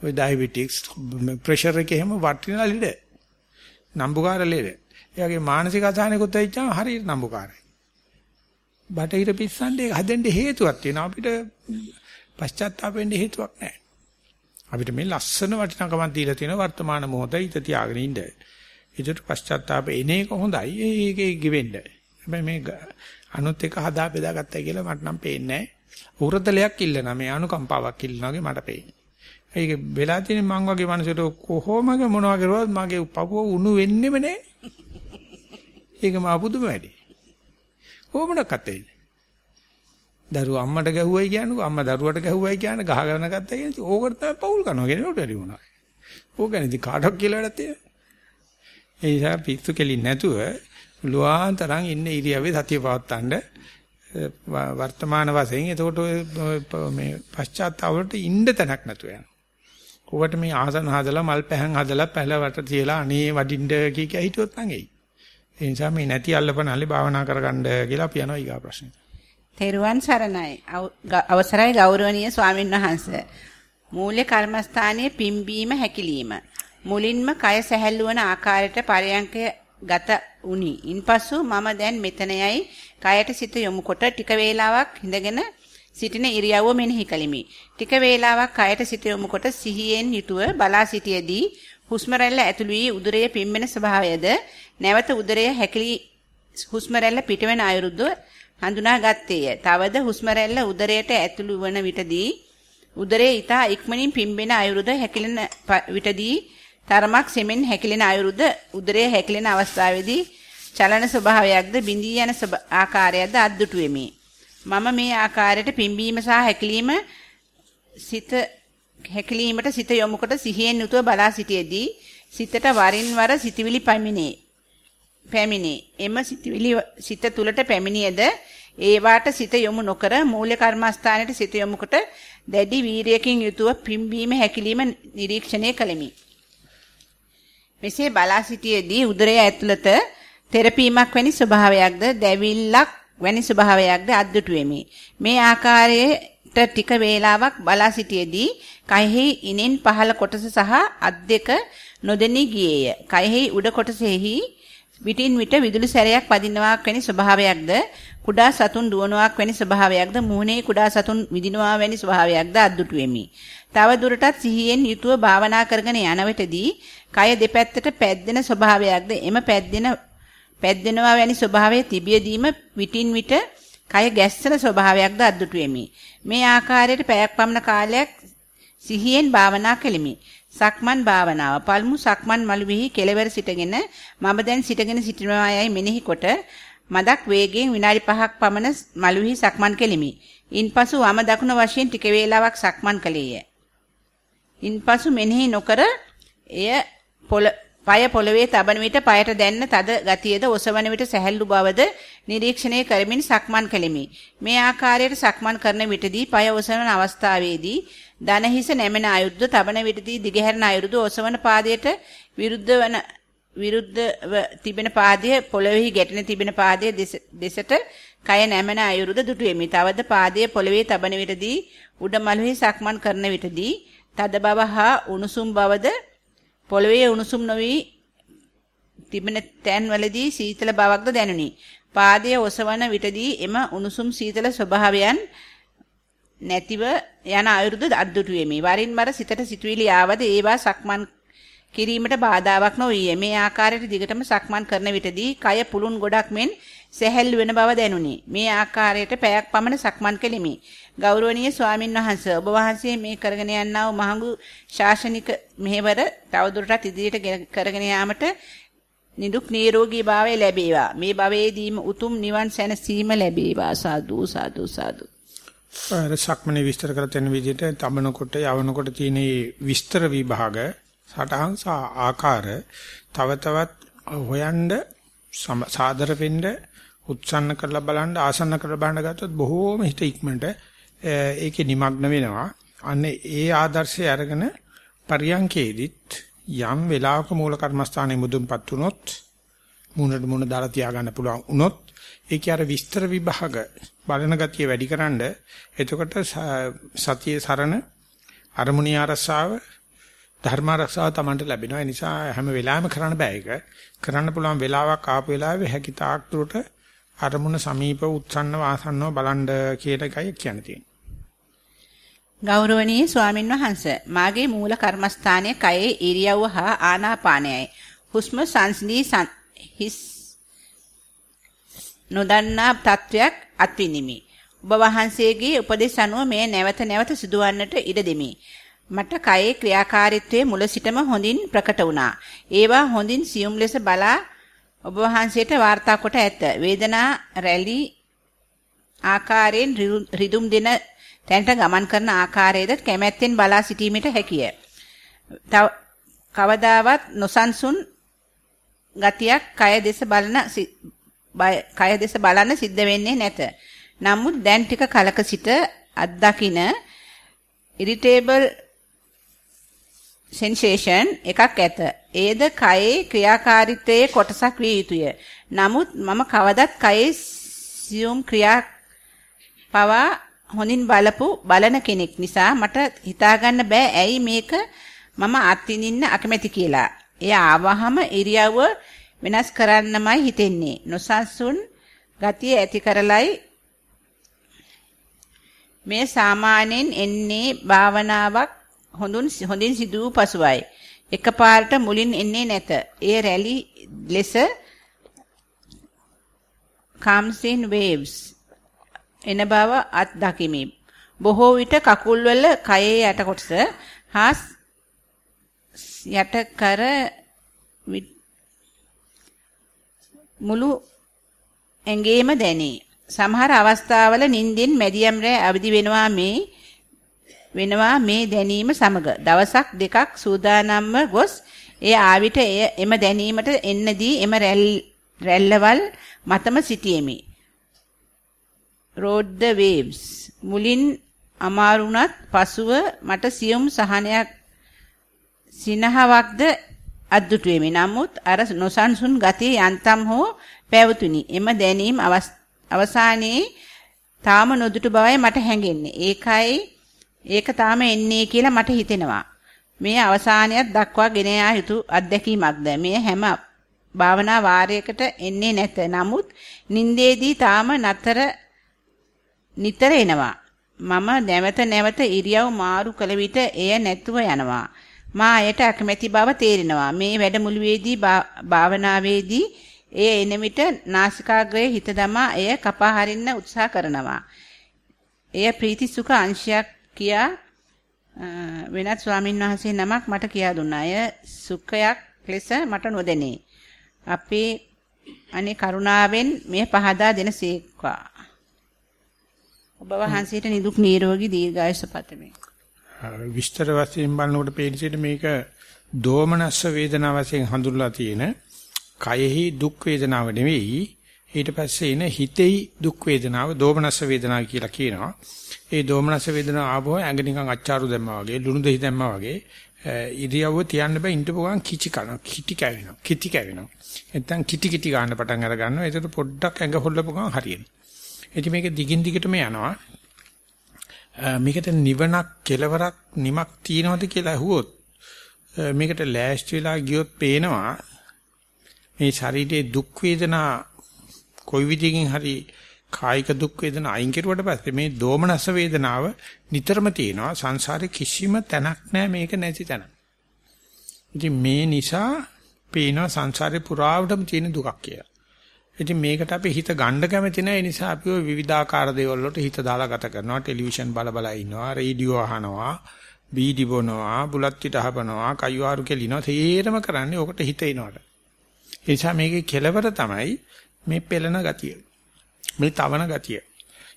ඔය ඩයබටික්ස් ප්‍රෙෂර් එක එහෙම වටිනා ලෙඩ. නම්බුකාර ලෙඩ. ඒ වගේ මානසික අසහනයකුත් ඇවිච්චාම හරියට නම්බුකාරයි. බටහිර පිස්සන්ට ඒක හදෙන්න හේතුවක් තියෙනවා අපිට පශ්චාත්තාප වෙන්න හේතුවක් නැහැ. අපිට මේ ලස්සන වටිනාකමක් දීලා තියෙන වර්තමාන මොහොතේ හිත තියාගෙන ඉන්න. ඒකට පශ්චාත්තාප එන එක හොඳයි. ඒකේ ගෙවෙන්න. හැබැයි මේ අනුත් එක හදා බෙදා ගත්තා කියලා මට නම් පේන්නේ නැහැ. උරතලයක් ඉල්ලන මේ අනුකම්පාවක් ඉල්ලන වගේ මට පේන්නේ. ඒක වෙලා තියෙන මං වගේ මිනිසෙට කොහොමද මොනවා කරුවත් මගේ පපුව උණු වෙන්නෙම නෑ. ඒක මා පුදුම වැඩි. කොහොමඩක්වත් එන්නේ. දරුවා අම්මට ගැහුවයි කියන්නේ අම්මා දරුවට ගැහුවයි කියන්නේ ගහගෙන ගත්තා කියන්නේ ඕකට තමයි පවුල් කරනවා කියන උට වැඩි වුණා. ඕක ගැන ඉතින් කාටවත් කියලා වැඩක් තියෙනවා. ඒ නිසා පිස්සු කෙලින් නැතුව ලුවාන් තරම් ඉන්න ඉරියව්වේ සතිය පවත්තන්න වර්තමාන වශයෙන් එතකොට මේ පශ්චාත්තාවලට ඉන්න තැනක් නැතුව යනවා. කොවට මේ ආසන හදලා මල් පැහැන් හදලා පැලවට තියලා අනේ වඩින්න කී කිය හිටියොත් නම් එයි. ඒ නිසා මේ නැති අල්ලපනල්ලේ භාවනා කරගන්න කියලා අපි යනවා ඊගා ප්‍රශ්නෙට. තෙරුවන් සරණයි. අවසරයි ගෞරවනීය ස්වාමීන් වහන්සේ. මූල්‍ය කර්මස්ථානයේ පිම්බීම හැකිලිම. මුලින්ම කය සැහැල්ලු වන ආකාරයට පරයන්කය ගත උනි. ඉන්පසු මම දැන් මෙතනයයි කයට සිත යොමු කොට ටික වේලාවක් හිඳගෙන සිටින ඉරියව්ව මෙනෙහි කළෙමි. ටික වේලාවක් කයට සිත යොමු කොට සිහියෙන් යුතුව බලා සිටියේදී හුස්ම රැල්ල ඇතුළු වී උදරයේ පිම්බෙන ස්වභාවයද නැවත උදරය හැකිලි හුස්ම රැල්ල පිටවෙන අයුරුද හඳුනාගත්තේය. තවද හුස්ම රැල්ල උදරයට ඇතුළු වන විටදී උදරයේ ඊතා ඉක්මනින් පිම්බෙන අයුරුද හැකිලෙන විටදී තරමක් සෙමෙන් හැකිලෙන අයුරුද උදරයේ හැකිලෙන අවස්ථාවේදී චලන ස්වභාවයක්ද බිඳී යන ආකාරයක්ද අද්දුටු වෙමි. මම මේ ආකාරයට පිම්බීම සහ හැකිලීම සිත හැකිලීමට සිත යොමු කොට සිහියෙන් යුතුව බලා සිටියේදී සිතට වරින් වර සිතවිලි පැමිණේ. පැමිණේ. එම සිතවිලි සිත තුලට පැමිණියද ඒවාට සිත යොමු නොකර මූල්‍ය කර්මස්ථානයේ සිත යොමු කොට දැඩි වීරියකින් යුතුව පිම්බීම හැකිලිම නිරීක්ෂණය කළෙමි. මෙසේ බලා සිටියේදී උදරය ඇතුළත තෙරපීමක් වැනි ස්වභාවයක්ද දැවිල්ලක් වැනි ස්වභාවයක්ද අද්දුටු වෙමි. මේ ආකාරයට ටික වේලාවක් බලා සිටියේදී කයෙහි ඉනෙන් පහළ කොටස සහ අත් දෙක නොදෙනී ගියේය. කයෙහි උඩ කොටසෙහි විටින් විට විදුලි සැරයක් පදිනවාක් වැනි ස්වභාවයක්ද කුඩා සතුන් දුවනවාක් වැනි ස්වභාවයක්ද මුහුණේ කුඩා සතුන් විදිනවා වැනි ස්වභාවයක්ද අද්දුටු වෙමි. තව දුරටත් සිහියෙන් යුතුව භාවනා කරගෙන යන විටදී කය දෙපැත්තට පැද්දෙන ස්වභාවයක්ද එම පැද්දෙන පැද්දෙනවා වැනි ස්වභාවයේ තිබියදීම විටින් විට කය ගැස්සෙන ස්වභාවයක්ද අද්දුටු වෙමි. මේ ආකාරයට පැයක් පමණ කාලයක් සිහියෙන් භාවනා කෙලිමි. සක්මන් භාවනාව. පළමු සක්මන් මළුවේහි කෙළවර සිටගෙන මම දැන් සිටගෙන සිටිනවායයි මෙනෙහි කොට මදක් වේගයෙන් විනාඩි 5ක් පමණ මළුවේහි සක්මන් කෙලිමි. ඉන්පසු වම දකුණ වශයෙන් ටික වේලාවක් සක්මන් කළේය. ඉන්පසු මෙනෙහි නොකර එය පය පොළවේ තබන විට පයට දැන්න තද ගතියද ඔසවන විට සැහැල්ලු බවද නිරීක්ෂණය කරමින් සක්මන් කෙලිමි. මේ ආකාරයට සක්මන් කරන විටදී පය ඔසවන අවස්ථාවේදී දන හිස නැමෙන අයුරුද තබන විටදී දිගහැරෙන අයුරුද ඔසවන පාදයට විරුද්ධ වන විරුද්ධව තිබෙන පාදයේ පොළොවේහි ගැටෙන තිබෙන පාදයේ දෙසට කය නැමෙන අයුරුද දුටුවෙමි. තවද පාදයේ පොළවේ තබන විටදී උඩ මළුවේ සක්මන් කරන විටදී තද බව හා උණුසුම් බවද පොළවේ උණුසුම් නොවි තිබෙන තැන්වලදී සීතල බවක්ද දැනුනි. පාදයේ ඔසවන විටදී එම උණුසුම් සීතල ස්වභාවයන් නැතිව යන අයුරුද අද්දුටු වෙමි. වරින් වර සිතට සිතුවිලි ආවද ඒවා සක්මන් කිරීමට බාධාවක් නොවිය. මේ ආකාරයට දිගටම සක්මන් කරන විටදී කය පුළුන් ගොඩක් මෙන් සැහැල්ලු වෙන බව දැනුනි. මේ ආකාරයට පැයක් පමණ සක්මන් කෙලිමි. ගෞරවනීය ස්වාමින් වහන්සේ ඔබ වහන්සේ මේ කරගෙන යනා වූ මහඟු ශාසනික මෙහෙවර තවදුරටත් ඉදිරියට කරගෙන යාමට නිදුක් නිරෝගී භාවය ලැබේවා. මේ භවයේදීම උතුම් නිවන් සැනසීම ලැබේවා. සාදු සාදු සාදු. සක්මනේ විස්තර කර තියෙන විදිහට තබනකොට යවනකොට තියෙන විස්තර විභාග සටහන් සහ ආකාර තව තවත් හොයන්න සාදර වෙන්න උත්සන්න කරලා බලන්න ආසන්න කරලා බලන්න ගත්තොත් බොහෝම හිත ඉක්මනට ඒකේ নিমগ্ন වෙනවා. අන්න ඒ ආදර්ශය අරගෙන පරියංකේදිත් යම් වෙලාවක මූල කර්මස්ථානයේ මුදුන්පත් වුනොත් මුණට මුණ දාලා තියාගන්න පුළුවන් වුනොත් ඒකේ අර විස්තර විභාග බලන ගතිය වැඩිකරනද එතකොට සතියේ සරණ අරමුණී ආරසාව ධර්ම ආරක්ෂාව Tamanට ලැබෙනවා. ඒ නිසා හැම වෙලාවෙම කරන්න බෑ ඒක. කරන්න පුළුවන් වෙලාවක් ආපු වෙලාවේ හැකි තාක් දුරට අරමුණ සමීප උත්සන්න වාසන්නව බලන්න කියලා එකයි කියන්න තියෙන්නේ. ගෞරවනීය ස්වාමින් වහන්සේ මාගේ මූල කර්මස්ථානයේ කයේ ඉරියව්ව හා ආනාපානයයි. හුස්ම සංසිඳී හිස් නොදන්නා තත්වයක් අත්විඳිමි. ඔබ වහන්සේගේ උපදෙස් අනුව මෙය නැවත නැවත සිදුවන්නට ඉඩ දෙමි. මට කයේ ක්‍රියාකාරීත්වයේ මුල සිටම හොඳින් ප්‍රකට වුණා. ඒවා හොඳින් සියුම් ලෙස බලා ඔබ වහන්සේට වාර්තා කොට ඇත. වේදනා රැලි ආකාරයෙන් රිදුම් දෙන තැනට ගමන් කරන ආකාරයද කැමැත්තෙන් බලා සිටීමට හැකිය. කවදාවත් නොසන්සුන් ගතියක් කය දෙස බලන කය දෙස බලන්න සිද්ධ වෙන්නේ නැත. නමුත් දැන් ටික කලක සිට අත්දකින irritable sensation එකක් ඇත. ඒද කයේ ක්‍රියාකාරීත්වයේ කොටසක් විය යුතුය. නමුත් මම කවදත් කයේ සියුම් ක්‍රියා පවා හොඳින් බලපු බලන කෙනෙක් නිසා මට හිතාගන්න බෑ ඇයි මේක මම අත්විඳින්න අකමැති කියලා. එය ආවහම ඉරියව්ව වෙනස් කරන්නමයි හිතෙන්නේ. නොසන්සුන් ගතිය ඇති කරලයි මේ සාමාන්‍යයෙන් එන්නේ භාවනාවක් හොඳුන් හොඳින් සිදු වූ පසුවයි. එකපාරට මුලින් එන්නේ නැත. ඒ රැලි ලෙස comes in waves එන බව අත් දකිමි. බොහෝ විට කකුල්වල කයේ යට කොටස හා යට කර මුළු ඇඟේම දැනේ. සමහර අවස්ථාවල නිින්දෙන් මැදියම් රැ අවදි වෙනවා මේ වෙනවා මේ දැනීම සමග දවසක් දෙකක් සූදානම්ව ගොස් ඒ ආවිත එය එම දැනීමට එන්නදී එම රැල්ලවල් මතම සිටියෙමි. Rode the waves මුලින් අමාරුණත් පසුව මට සියුම් සහනයක් සිනහවක්ද අද්දුට වෙමි. නමුත් අර නොසන්සුන් ගතිය යන්තම් හෝ පැවතුනි. එම දැනීම අවසානයේ තාම නොදුටු බවයි මට හැඟෙන්නේ. ඒකයි ඒක තාම එන්නේ කියලා මට හිතෙනවා. මේ අවසානයක් දක්වා ගෙන යා යුතු අත්දැකීමක්ද. මේ හැම භාවනා වාරයකට එන්නේ නැත. නමුත් නින්දේදී තාම නතර නිතර එනවා. මම නැවත නැවත ඉරියව් මාරු කළ විට එය නැතුව යනවා. මා එයට අකමැති බව තේරෙනවා. මේ වැඩමුළුවේදී භාවනාවේදී එය එන විට නාසිකාග්‍රයේ හිත දමා එය කපා හරින්න උත්සාහ කරනවා. එය ප්‍රීති සුඛ අංශයක් කියා වෙනත් ස්වාමින් වහන්සේ නමක් මට කියා දුන්නා. එය සුඛයක් ලෙස මට නොදැනේ. අපේ අනේ කරුණාවෙන් මේ පහදා දෙනසේක්වා. ඔබ වහන්සේට නිදුක් නිරෝගී දීර්ඝායුෂ පතමි. විස්තර වශයෙන් බලනකොට පේන මේක දෝමනස්ස වේදනාව වශයෙන් හඳුන්ලා තියෙන කයෙහි දුක් වේදනාව නෙවෙයි ඊට පස්සේ එන හිතෙහි දුක් වේදනාව දෝමනස්ස වේදනාව කියලා කියනවා. ඒ දෝමනස්ස වේදනාව ආවෝ ඇඟ නිකන් අච්චාරු දැම්මා වගේ ලුණු දෙහි දැම්මා වගේ ඉරියව්ව තියන්න බෑ ඉන්න පොගන් කිචි කන කිටි කැවෙනවා කිටි කැවෙනවා. නැත්තම් කිටි කිටි ගන්න පටන් අර ගන්නවා. ඒකට පොඩ්ඩක් ඇඟ හොල්ලපු ගමන් හරියනවා. ඉතින් මේක දිගින් දිගටම යනවා. මේකට නිවනක් කෙලවරක් නිමක් තියනවද කියලා අහුවොත් මේකට ලෑස්ති වෙලා ගියොත් පේනවා මේ ශරීරයේ දුක් වේදනා කොයි විදිහකින් හරි කායික දුක් වේදනා අයින් කෙරුවට පස්සේ මේ දෝමනස වේදනාව නිතරම තියෙනවා සංසාරේ කිසිම තැනක් නැහැ මේක නැති තැන. ඉතින් මේ නිසා පේනවා සංසාරේ පුරාවටම තියෙන දුකක් කියලා. ඉතින් මේකට අපි හිත ගන්න කැමති නැහැ. ඒ නිසා අපි ওই විවිධාකාර දේවල් වලට හිත දාලා ගත කරනවා. ටෙලිවිෂන් බල බල ඉන්නවා, රේඩියෝ අහනවා, බීඩි බොනවා, බුලත් පිට හපනවා, කයිවාරු කෙලිනවා. තේරම කරන්නේ ඔකට හිත එනවට. ඒ නිසා මේකේ කෙලවර තමයි මේ පෙළෙන ගතිය. මේ තවන ගතිය.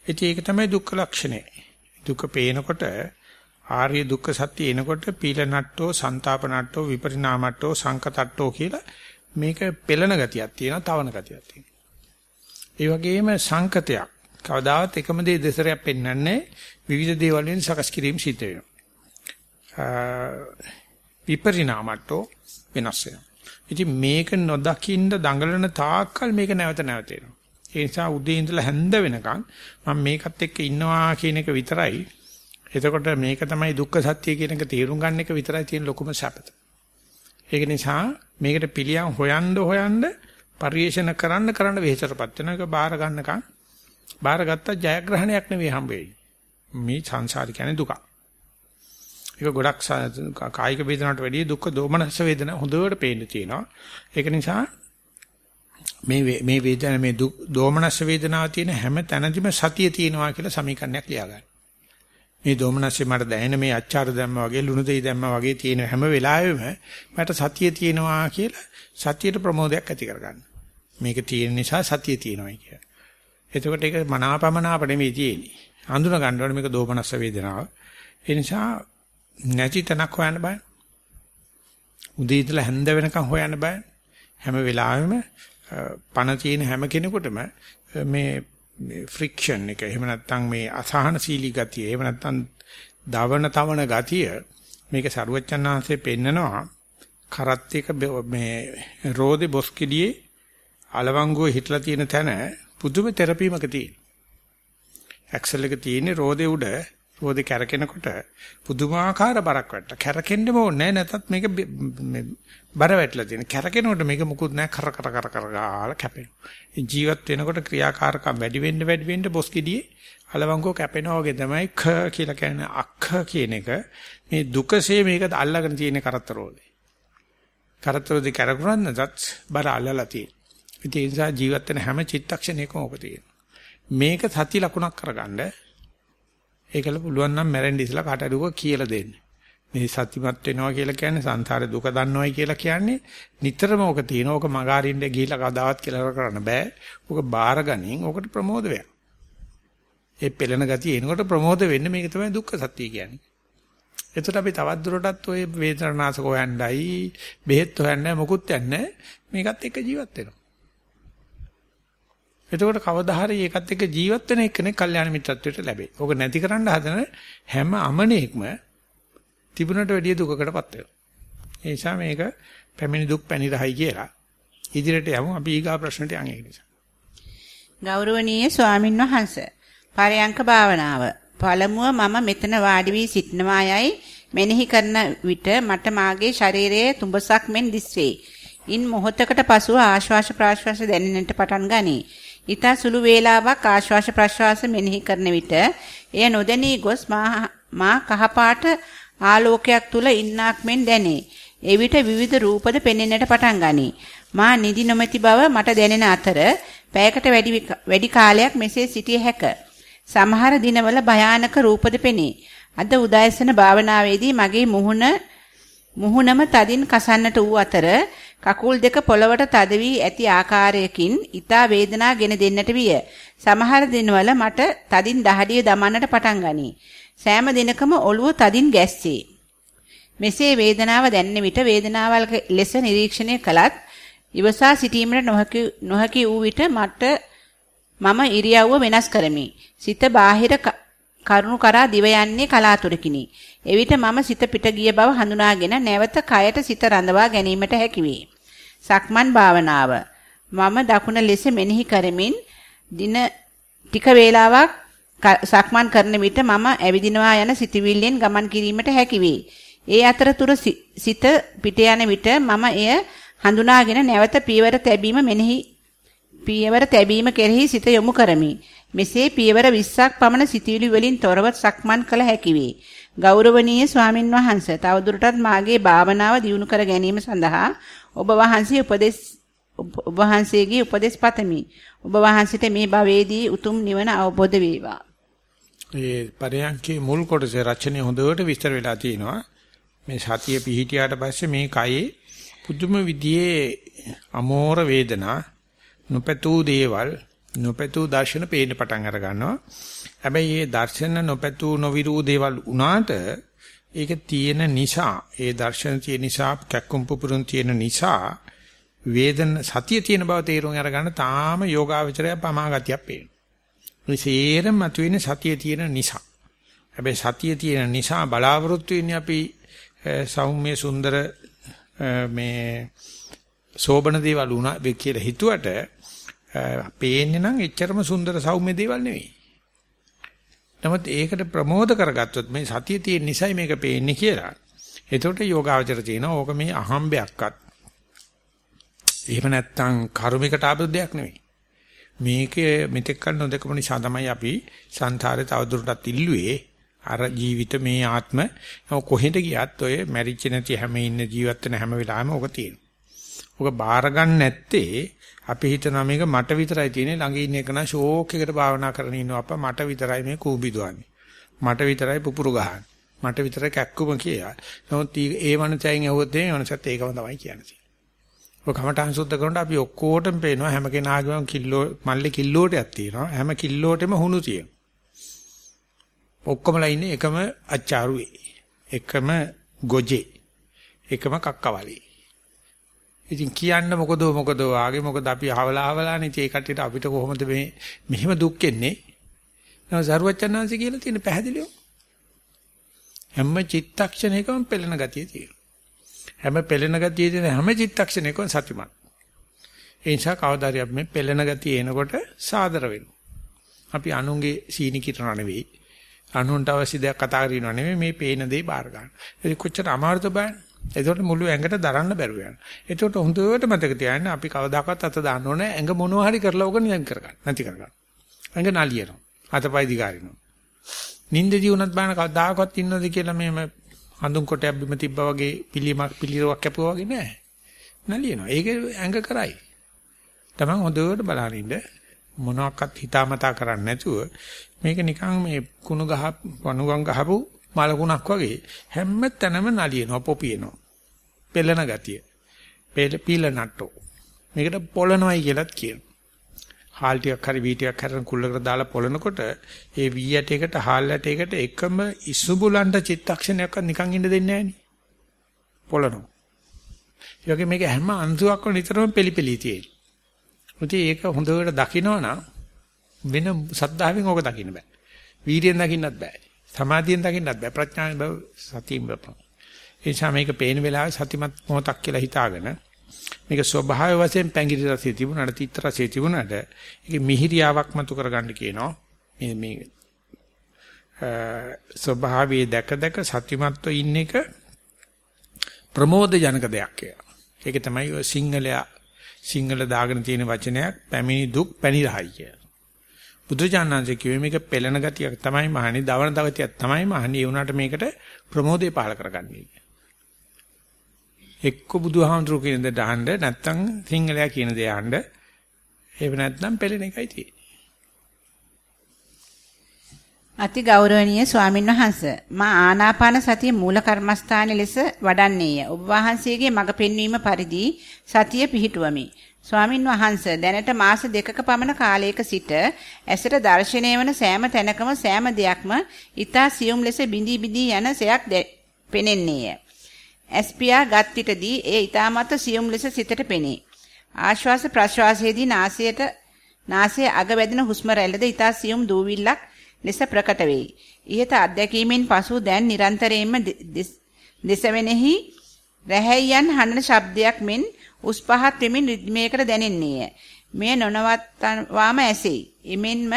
ඉතින් ඒක තමයි දුක්ඛ ලක්ෂණය. දුක පේනකොට ආර්ය දුක්ඛ සත්‍ය එනකොට පීලනට්ටෝ, සන්තාපනට්ටෝ, විපරිණාමට්ටෝ, සංකතට්ටෝ කියලා මේක පෙළෙන ගතියක් තියෙනවා, තවන ගතියක් තියෙනවා. ඒ වගේම සංකතයක්. කවදාවත් එකම දේ දෙසරයක් පෙන්වන්නේ විවිධ දේවල් වලින් සකස් කිරීම සිද්ධ වෙනවා. විපරිණාමට්ටෝ වෙනස් වෙනවා. ඉතින් මේක නොදකින්න දඟලන තාක්කල් මේක නැවත නැවත එනවා. ඒ නිසා උදේ ඉඳලා හැන්ද වෙනකන් මම මේකත් එක්ක ඉන්නවා කියන එක විතරයි. එතකොට මේක තමයි දුක්ඛ සත්‍ය කියන එක තේරුම් ගන්න එක විතරයි තියෙන ලොකුම සැපත. ඒක නිසා මේකට පිළියම් හොයන්න හොයන්න පරිේශන කරන්න කරන්න වෙහෙසටපත් වෙන එක බාර ගන්නකම් බාරගත්ත ජයග්‍රහණයක් නෙවෙයි හම්බ වෙන්නේ. මේ සංසාර කියන්නේ දුක. ඒක ගොඩක් කායික වේදනාවට වැඩිය දුක් දෝමනස වේදනා හොඳට පේන්න තියෙනවා. ඒක නිසා මේ මේ වේදන මේ දුක් දෝමනස වේදනාව තියෙන හැම තැනදීම සතිය තියෙනවා කියලා සමීකරණයක් ලියා ගන්න. මේ දෝමනස්සේ මට දැනෙන මේ අච්චාර දැම්ම වගේ ලුණු දෙයි දැම්ම වගේ තියෙන හැම වෙලාවෙම මට සතිය තියෙනවා කියලා සතියට ප්‍රමෝදයක් ඇති කරගන්න. මේක තියෙන නිසා සතිය තියෙනවායි කියලා. එතකොට ඒක මනාපමනාප නෙමෙයි තියෙන්නේ. හඳුන ගන්න ඕනේ මේක දෝමනස්ස වේදනාව. ඒ නිසා නැති තැනක් හොයන්න බෑ. උදේ ඉඳලා හැන්ද වෙනකන් හොයන්න බෑ. හැම වෙලාවෙම පණ තියෙන හැම කෙනෙකුටම මේ ෆ්‍රික්ෂන් එක එහෙම නැත්නම් මේ අසහනශීලී ගතිය එහෙම නැත්නම් දවන තවන ගතිය මේක සරුවච්චන්හන්සේ පෙන්නනවා කරත් එක මේ රෝදේ බොස්කෙඩියේ අලවංගුව හිටලා තියෙන තැන පුදුම තෙරපීමක තියෙන. ඇක්සල් එක තියෙන්නේ රෝදේ උඩ රෝදේ කැරකෙනකොට පුදුමාකාර බරක් වැටලා. කැරකෙන්නම ඕනේ නැතත් මේක බර වැටලා තියෙන. කැරකෙනකොට මේක මුකුත් නැහැ. කර කර කර කර ගාලා කැපෙනවා. ජීවත් වෙනකොට ක්‍රියාකාරකම් වැඩි වෙන්න වැඩි වෙන්න බොස් කිඩියේ අලවංගෝ කැපෙනවා වගේ තමයි ක කියලා කියන්නේ. අක්ඛ කියන එක මේ දුකසේ මේක අල්ලගෙන තියෙන කරතරෝලේ කරතරෝදේ කැරකුණත් නැතත් බර අල්ලලා තියෙන. ඒ නිසා ජීවත් වෙන හැම චිත්තක්ෂණයකම ඔක තියෙනවා මේක සති ලකුණක් කරගන්න ඒකල පුළුවන් නම් මැරෙන්න ඉස්සලා කාට හරි කියලා දෙන්න. මේ සත්‍යමත් වෙනවා කියලා කියන්නේ සංසාරේ දුක දන්නවයි කියලා කියන්නේ නිතරම ඕක තියෙන. ඕක මගාරින්න ගිහිලා කදාවත් කියලා කරන්න බෑ. ඕක බාරගනින් ඕකට ප්‍රමෝද වෙනවා. ඒ පෙළෙන ගතිය එනකොට ප්‍රමෝද වෙන්නේ මේක තමයි දුක්ඛ සත්‍ය කියන්නේ. එතකොට අපි තවත් දුරටත් ওই වේදනානාශක හොයන්නයි බෙහෙත් හොයන්නයි මොකුත් යන්නේ මේකත් එක්ක ජීවත් වෙනවා. එතකොට කවදා හරි ඒකත් එක්ක ජීවත් වෙන එක්කෙනෙක් කල්යාණ මිත්‍රත්වයට ලැබේ. ඕක නැති කරන්න හදන හැම අමනෙක්ම තිබුණට වැඩිය දුකකටපත් වෙනවා. ඒ නිසා මේක පැමිණි දුක් පැණි රහයි කියලා ඉදිරියට යමු අපි ඊගා ප්‍රශ්නට යන් ඒක නිසා. ගෞරවනීය ස්වාමින් වහන්සේ පරයන්ක භාවනාව පළමුව මම මෙතන වාඩි වී සිටනවා යයි මෙනෙහි කරන විට මට මාගේ ශරීරයේ තුඹසක් මෙන් දිස්වේ. ඉන් මොහොතකට පසුව ආශ්වාස ප්‍රාශ්වාස දැනෙන්නට පටන් ගනී. ඊතා සුළු වේලාවක් ආශ්වාස ප්‍රශ්වාස මෙනෙහි කරන විට එය නොදැනී ගොස් මා කහපාට ආලෝකයක් තුල ඉන්නක් මෙන් දැනේ. එවිට විවිධ රූපද පෙනෙන්නට පටන් ගනී. මා නිදි නොමැති බව මට දැනෙන අතර පැයකට වැඩි වැඩි කාලයක් මෙසේ සිටිය හැක. සමහර දිනවල භයානක රූපද පෙනේ. අද උදෑසන භාවනාවේදී මගේ මුහුණ මුහුණම තදින් කසන්නට වූ අතර කකුල් දෙක පොළවට තද වී ඇති ආකාරයකින් ඊතා වේදනාගෙන දෙන්නට විය. සමහර දිනවල මට තදින් දහඩිය දමන්නට පටන් ගනී. සෑම දිනකම ඔළුව තදින් ගැස්සේ. මෙසේ වේදනාව දැනෙන විට වේදනාවල් ලෙස නිරීක්ෂණය කළත් ඉවසා සිටීමට නොහැකි නොහැකි වූ විට මට මම ඉරියව්ව වෙනස් කරමි. සිත බාහිර කරුණු කරා දිව යන්නේ කලාතුරකිනි. එවිට මම සිත පිට ගිය බව හඳුනාගෙන නැවත කයට සිත රඳවා ගැනීමට හැකි වේ. සක්මන් භාවනාව. මම දකුණ ලෙස මෙනෙහි කරමින් දින ටික වේලාවක් සක්මන් කරන විට මම ඇවිදිනවා යන සිතවිල්ලෙන් ගමන් කිරීමට හැකි වේ. ඒ අතරතුර සිත පිට යන විට මම එය හඳුනාගෙන නැවත පියවර තැබීම මෙනෙහි පියවර තැබීම කෙරෙහි සිත යොමු කරමි. මෙසේ පියවර 20ක් පමණ සිතවිලි වලින් තොරව සක්මන් කළ හැකි වේ. ගෞරවනීය ස්වාමින් වහන්සේ තවදුරටත් මාගේ භාවනාව දියුණු කර ගැනීම සඳහා ඔබ වහන්සේ උපදෙස් ඔබ වහන්සේගේ උපදෙස් පතමි. ඔබ වහන්සේට මේ භවයේදී උතුම් නිවන අවබෝධ වේවා. ඒ පරයන්කේ මුල් කොටසේ රචනය හොඳට විස්තර වෙලා තියෙනවා. මේ සතිය පිහිටියාට පස්සේ මේ කයේ පුදුම විදිහේ අමෝර වේදනා නොපැතූ දේවල් නොපැතූ දර්ශන පේන්න පටන් අර ගන්නවා. හැබැයි මේ දර්ශන නොපැතූ නොවිරූ දේවල් උනාට ඒක තියෙන නිසා ඒ දර්ශන තියෙන නිසා කැක්කුම් පුපුරුන් තියෙන නිසා වේදන සතිය තියෙන බව තේරුම් අරගන්න තාම යෝගාවචරය පමාගතියක් පේනවා. මේ සේරම මතුවෙන්නේ සතිය තියෙන නිසා. හැබැයි සතිය තියෙන නිසා බලාපොරොත්තු වෙන්නේ අපි සෞම්‍ය සුන්දර මේ සෝබන දේවල් උනා කියලා හිතුවට පේන්නේ නම් එච්චරම සුන්දර සෞම්‍ය දේවල් නෙවෙයි. නමුත් ඒකට ප්‍රමෝද කරගත්තොත් මේ සතිය තියෙන නිසයි මේක පේන්නේ කියලා. එතකොට යෝගාවචර තියෙනවා ඕක මේ අහම්බයක්වත්. එහෙම නැත්නම් කර්මිකට ආපු දෙයක් නෙවෙයි. මේකේ මෙතෙක් කල නොදකම නිසා තමයි අපි සංසාරේ තවදුරටත් ඉල්ලුවේ අර ජීවිත මේ ආත්ම කොහෙද ගියත් ඔය මැරිච්ච නැති හැම ඉන්න ජීවත් වෙන හැම වෙලාවෙම ඕක තියෙනවා. ඕක බාර ගන්න නැත්තේ අපි හිතනවා මේක මට විතරයි තියෙන්නේ ළඟ ඉන්න එක නම් ෂෝක් එකට භාවනා කරගෙන ඉන්නවා අප්පා මට විතරයි මේ කූඹි දුවන්නේ මට විතරයි පුපුරු ගහන්නේ. මට විතරයි කැක්කුම කියලා. නමුත් ඒ මනසෙන් ඇහුවොත් මේ මනසත් ඒකම තමයි කියන්නේ. ඔය කමටහන් සුද්ධ කරනකොට අපි ඔක්කොටම පේනවා හැම කෙනාගේම කිල්ලෝ මල්ලේ කිල්ලෝටයක් තියෙනවා. හැම කිල්ලෝටෙම හුණු තියෙනවා. ඔක්කොමලා ඉන්නේ එකම අච්චාරුවේ. එකම ගොජේ. එකම කක්කවලේ. ඉතින් කියන්න මොකද මොකද වාගේ මොකද අපි අහවලා අහවලානේ. ඉතින් ඒ කට්ටියට අපිට කොහොමද මේ මෙහෙම දුක් එන්නේ? නම සරුවචනාංශي කියලා තියෙන පැහැදිලිව හැම චිත්තක්ෂණයකම පෙළෙන ගතිය තියෙනවා. හැම පෙළෙන ගතිය තියෙන හැම චිත්තක්ෂණයකම සතිමත්. ඒ නිසා කවදාරිය අපි මේ පෙළෙන ගතිය එනකොට සාදර වෙනවා. අපි අනුන්ගේ සීනි කිරණ නෙවෙයි. අනුන්ට අවශ්‍ය දෙයක් කතා කරනවා නෙවෙයි. මේ පේන දේ බාර ගන්න. ඒක කොච්චර අමාරුද බලන්න. එතකොට මුළු ඇඟට දරන්න බැරුව යනවා. එතකොට හොඳට මතක තියාගන්න අපි කවදාකවත් අත දාන්න ඕනේ ඇඟ මොනවා හරි කරලා ඕක නියම් කරගන්න. නැති කරගන්න. ඇඟ නලියනවා. අතපය දිගාරිනවා. නිින්දදී උනත් බාන කවදාකවත් ඉන්නවද කියලා මේම හඳුන් කොටයක් බිම තිබ්බා වගේ පිළිමක් පිළිරුවක් කැපුවා වගේ නෑ. නලියනවා. ඒක ඇඟ කරයි. Taman හොඳට බලන ඉන්න මොනවාක්වත් හිතාමතා කරන්නේ නැතුව මේක නිකන් මේ කුණු ගහ වනුගම් ගහපු මලකුණක් වගේ හැම තැනම නලියනවා පොපියනවා. පෙළෙන ගතිය. පෙළ පීල නට්ටෝ. මේකට පොළනවයි කියලාත් කියනවා. හාල් ටිකක් හරි වී ටිකක් හරි කුල්ලකට දාලා පොළනකොට ඒ වී ඇටයකට හාල් ඇටයකට එකම ඉසුබුලන්ට චිත්තක්ෂණයක් නිකන් ඉන්න දෙන්නේ නැහෙනි. පොළනවා. ඒ වගේ මේක හැම අංශුවක්ම නිතරම පෙලිපෙලි තියෙන. මුති ඒක හොඳට දකිනවනම් වෙන සද්ධාවෙන් ඕක දකින්න බෑ. වීර්යයෙන් දකින්නත් බෑ. සමාධියෙන් දකින්නත් බෑ ප්‍රඥාවෙන් බව සතියෙන් බප. ඒ නිසා මේක පේන වෙලාවේ සතිමත් මොහොතක් කියලා හිතාගෙන මේක ස්වභාව වශයෙන් පැංගිරි රසය තිබුණාට තිත්ත රසය තිබුණාට ඒක මිහිරියාවක් මතු කරගන්න කියනවා. මේ මේ ස්වභාවයේ දැක දැක සතිමත්ව ඉන්න එක ප්‍රමෝද ජනක දෙයක් කියලා. ඒක තමයි ඔය සිංහලයා සිංහල දාගෙන තියෙන වචනයක් පැමිණි දුක් පැනිරහයි කියලා. බුදුජානනාංශ කිව්වේ මේක පෙළෙන ගතියක් තමයි මහණි, දවන දවතියක් තමයි මහණි. ඒ වුණාට මේකට ප්‍රමෝදේ පහල කරගන්නේ. එක්ක බුදුහාමුදුරු කියන දේ අහන්න නැත්නම් සිංහලයා කියන දේ අහන්න. එහෙම නැත්නම් පෙළෙන එකයි තියෙන්නේ. අති ගෞරවනීය ස්වාමින් වහන්සේ මා ආනාපාන සතිය මූල කර්මස්ථානයේ ලෙස වඩන්නේය. ඔබ වහන්සේගේ මඟ පෙන්වීම පරිදි සතිය පිහිටුවමි. ස්වාමින් වහන්සේ දැනට මාස දෙකක පමණ කාලයක සිට ඇසට දැర్శණය වන සෑම තැනකම සෑම දෙයක්ම ඊතා සියුම් ලෙස බිඳී බිඳී යන සයක් පෙනෙන්නේය. ඇස්පියා ගත් විටදී ඒ ඊතාමත් සියුම් ලෙස සිතට පෙනේ. ආශ්වාස ප්‍රශ්වාසයේදී නාසයට නාසයේ අග වැදෙන හුස්ම රැල්ලද ඊතා සියුම් දූවිල්ලක් ලෙස ප්‍රකට වෙයි. ইহත අධ්‍යක්ීමෙන් පසු දැන් නිරන්තරයෙන්ම දෙසවෙනෙහි රැහැයන් හඬන ශබ්දයක් මෙන් උස් පහත් වෙමින් රිද්මයකට දැනෙන්නේය. මෙය නොනවත්වාම ඇසෙයි. එමෙන්ම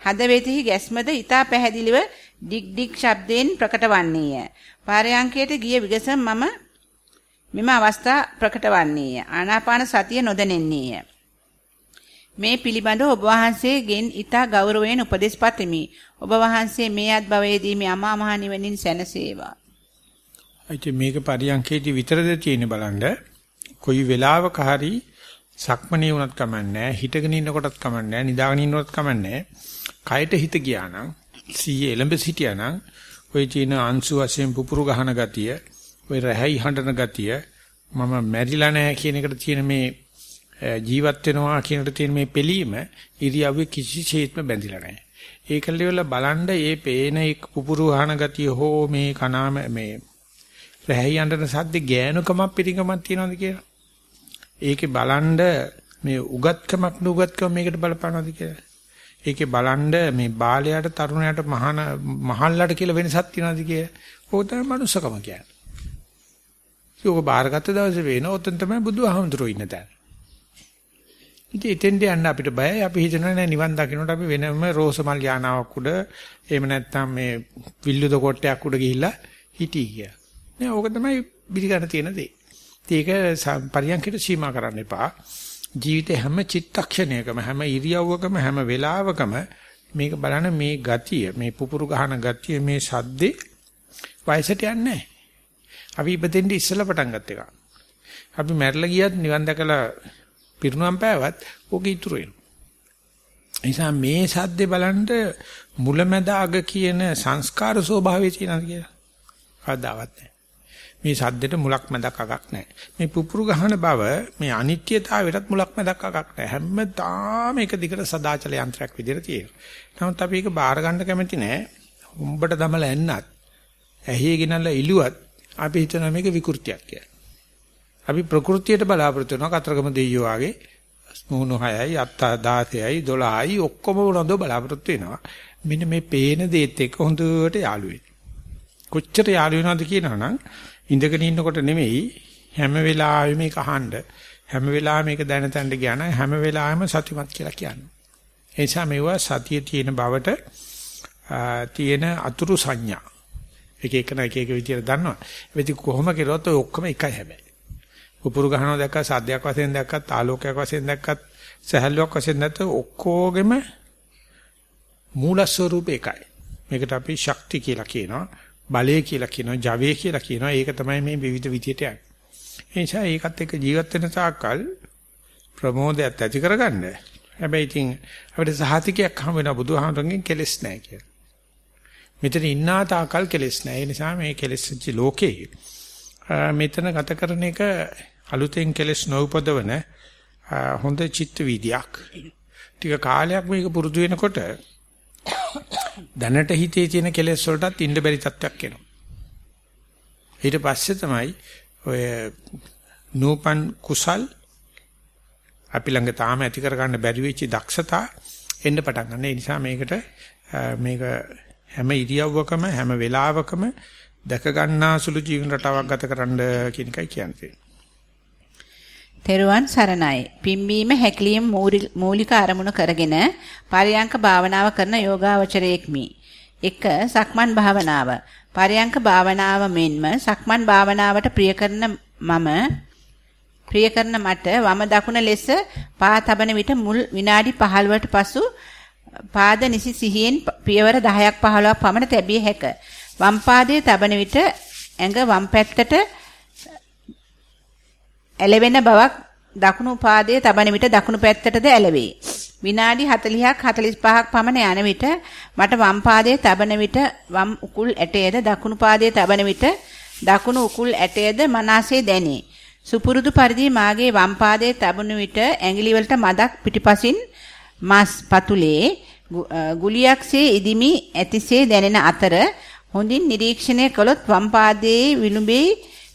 හදවතෙහි ගැස්මද ඊතා පැහැදිලිව ඩිග් ඩිග් ශබ්දයෙන් ප්‍රකට වන්නේය. පාරයන්කයට ගිය විගසම මම මෙම අවස්ථා ප්‍රකට වන්නේය. ආනාපාන සතිය නොදැනෙන්නේය. මේ පිළිබඳව ඔබ වහන්සේගෙන් ඊතා ගෞරවයෙන් උපදෙස් පතමි. ඔබ වහන්සේ මේ අත්භවයේදී මේ අමා මහ නිවනින් සැනසේවා. අයිති මේක පරියන්කේදී විතරද තියෙන්නේ බලන්න. කොයි වෙලාවක හරි සක්මණේ වුණත් කමන්නේ හිටගෙන ඉන්නකොටත් කමන්නේ නිදාගෙන ඉන්නකොටත් කමන්නේ කයට හිත ගියා නම් සීයේ එළඹ සිටියා නම් ওই චීන අංශු වශයෙන් පුපුරු ගහන ගතිය ওই රැහයි හඬන ගතිය මම මැරිලා නැහැ කියන එකට තියෙන මේ ජීවත් වෙනවා කියන එකට තියෙන මේ පිළීම ඉරියව්වේ කිසිසේත්ම බැඳිලා නැහැ. ඒකල්ලි බලන්න මේ පේන එක් පුපුරු ගහන ගතිය හෝ මේ කනාම මේ රැහයි හඬන සද්ද ගෑනුකමක් පිටිකමක් තියනවාද කියලා. ඒකේ බලන්ඩ මේ උගත්කමක් නුගත්කම මේකට බලපානවද කියලා. ඒකේ බලන්ඩ මේ බාලයට තරුණයට මහාන මහල්ලට කියලා වෙනසක් තියනවද කියලා. ඕක තමයි මනුස්සකම කියන්නේ. ඒක බාරගත්ත දවසේ වෙන ඔතන තමයි බුදුහාමුදුරුවෝ ඉන්න තැන. ඉතින් එතෙන්ට යන්න අපිට බයයි. අපි හිතනවා නෑ නිවන් දකින්නට අපි වෙනම රෝසමල් යානාවක් උඩ එහෙම නැත්නම් මේ විල්ලුද කොටයක් උඩ ගිහිල්ලා හිටී කියලා. නෑ ඕක තමයි පිළිගන්න තියෙන දේ. ඒක පරියන්කට සීමා කරන්න එපා. ජීවිතේ හැම චිත්තක්ෂණයකම හැම ඉරියව්වකම හැම වෙලාවකම මේක බලන මේ ගතිය මේ පුපුරු ගහන ගතිය මේ සද්දේ වයසට යන්නේ නැහැ. අපි ඉපදෙන්න ඉස්සෙල්ලා පටන් ගත්ත එක. අපි මැරලා ගියත් නිවන් දැකලා පිරුණම් පෑවත් ඕක ඉතුරු වෙනවා. නිසා මේ සද්දේ බලන්න මුලැමැදාග කියන සංස්කාර ස්වභාවය තියෙනවා කියලා. කවදාවත් නැහැ. මේ සද්දෙට මුලක් මැදක් අගක් නැහැ. මේ පුපුරු ගහන බව මේ අනිත්‍යතාවයටත් මුලක් මැදක් අගක් නැහැ. හැමදාම එක දිගට සදාචල යන්ත්‍රයක් විදිහට තියෙනවා. නමුත් අපි ඒක බාර ගන්න කැමති නැහැ. උඹට දමලා එන්නත් ඇහි ගෙනල්ලා ඉලුවත් අපි හිතනවා මේක විකෘතියක් කියලා. අපි ප්‍රകൃතියට බලාපොරොත්තු වෙනවා කතරගම දෙයියෝ ආගේ මුහුණු 6යි අත්ත 16යි 12යි ඔක්කොම උනන්දෝ බලාපොරොත්තු වෙනවා. මෙන්න මේ පේන දේත් එක්ක හොඳට යාළු වෙන්න. කොච්චර යාළු වෙනවද කියනවනම් ඉඳගෙන ඉන්නකොට නෙමෙයි හැම වෙලාවෙම මේක අහන්න හැම වෙලාවෙම මේක දැන තැනට ගියා නම් හැම වෙලාවෙම සතිමත් කියලා කියන්නේ. ඒ නිසා මේවා සතිය තියෙන බවට තියෙන අතුරු සංඥා. එක එක එක එක විදියට දන්නවා. වෙති කොහොම කෙරුවත් ඔය ඔක්කොම එකයි හැබැයි. උපුරු ගහනවා දැක්කත් සාධ්‍යයක් වශයෙන් දැක්කත් ආලෝකයක් වශයෙන් දැක්කත් සහැල්ලුවක් වශයෙන් දැක්කත් ඔක්කොගෙම මූල ස්වરૂප එකයි. මේකට අපි ශක්ති කියලා කියනවා. බලය කියලා කියනවා. ජවය කියලා කියනවා. ඒක තමයි මේ විවිධ විදියට යන්නේ. ඒ නිසා ඒකත් එක්ක ජීවත් වෙන තාක්කල් ප්‍රමෝදයක් ඇති කරගන්න. හැබැයි ඉතින් අපිට සහතිකයක් හම් වෙන බුදුහාමරගෙන් කෙලස් නැහැ කියලා. මෙතන ඉන්නා තාකල් කෙලස් නැහැ. ඒ නිසා මේ කෙලස්ච්ච ලෝකේ මෙතන ගත කරන එක අලුතෙන් කෙලස් නොඋපදවන හොඳ චිත්ත වීදියක්. ටික කාලයක් මේක පුරුදු වෙනකොට දැනට හිතේ තියෙන කෙලෙස් වලටත් ඉන්න බැරි තත්ත්වයක් එනවා. ඊට පස්සේ තමයි ඔය නූපන් කුසල් අපි ළඟ තාම ඇති කරගන්න බැරි වෙච්ච දක්ෂතා එන්න පටන් ගන්න. ඒ නිසා මේකට මේක හැම ඉරියව්වකම හැම වෙලාවකම දැක ගන්නාසුළු ජීවන රටාවක් ගත කරන්න කියන එකයි කියන්නේ. තෙරුවන් සරණයි. පිම්බීම හැකිලිම මූලික අරමුණු කරගෙන පරියංක භාවනාව කරන යෝගාවචරයෙක්මි. 1. සක්මන් භාවනාව. පරියංක භාවනාව මෙන්ම සක්මන් භාවනාවට ප්‍රිය කරන මම ප්‍රිය කරන මට වම දකුණ ලෙස පා තබන විට මුල් විනාඩි 15ට පසු පාද නිසි සිහියෙන් පියවර 10ක් 15ක් පමණ තැබිය හැක. වම් පාදයේ තබන විට ඇඟ වම් පැත්තට ඇලවෙන බවක් දකුණු පාදයේ තබන විට දකුණු පැත්තටද ඇලවේ. විනාඩි 40ක් 45ක් පමණ යන විට මට වම් පාදයේ තබන විට වම් උකුල් ඇටයේද දකුණු පාදයේ තබන විට දකුණු උකුල් ඇටයේද මනසේ දැනේ. සුපුරුදු පරිදි මාගේ වම් පාදයේ තබන විට ඇඟිලි වලට මදක් පිටිපසින් මස් පතුලේ ගුලියක්සේ ඉදිමි ඇතිසේ දැනෙන අතර හොඳින් නිරීක්ෂණය කළොත් වම් පාදයේ විලුඹේ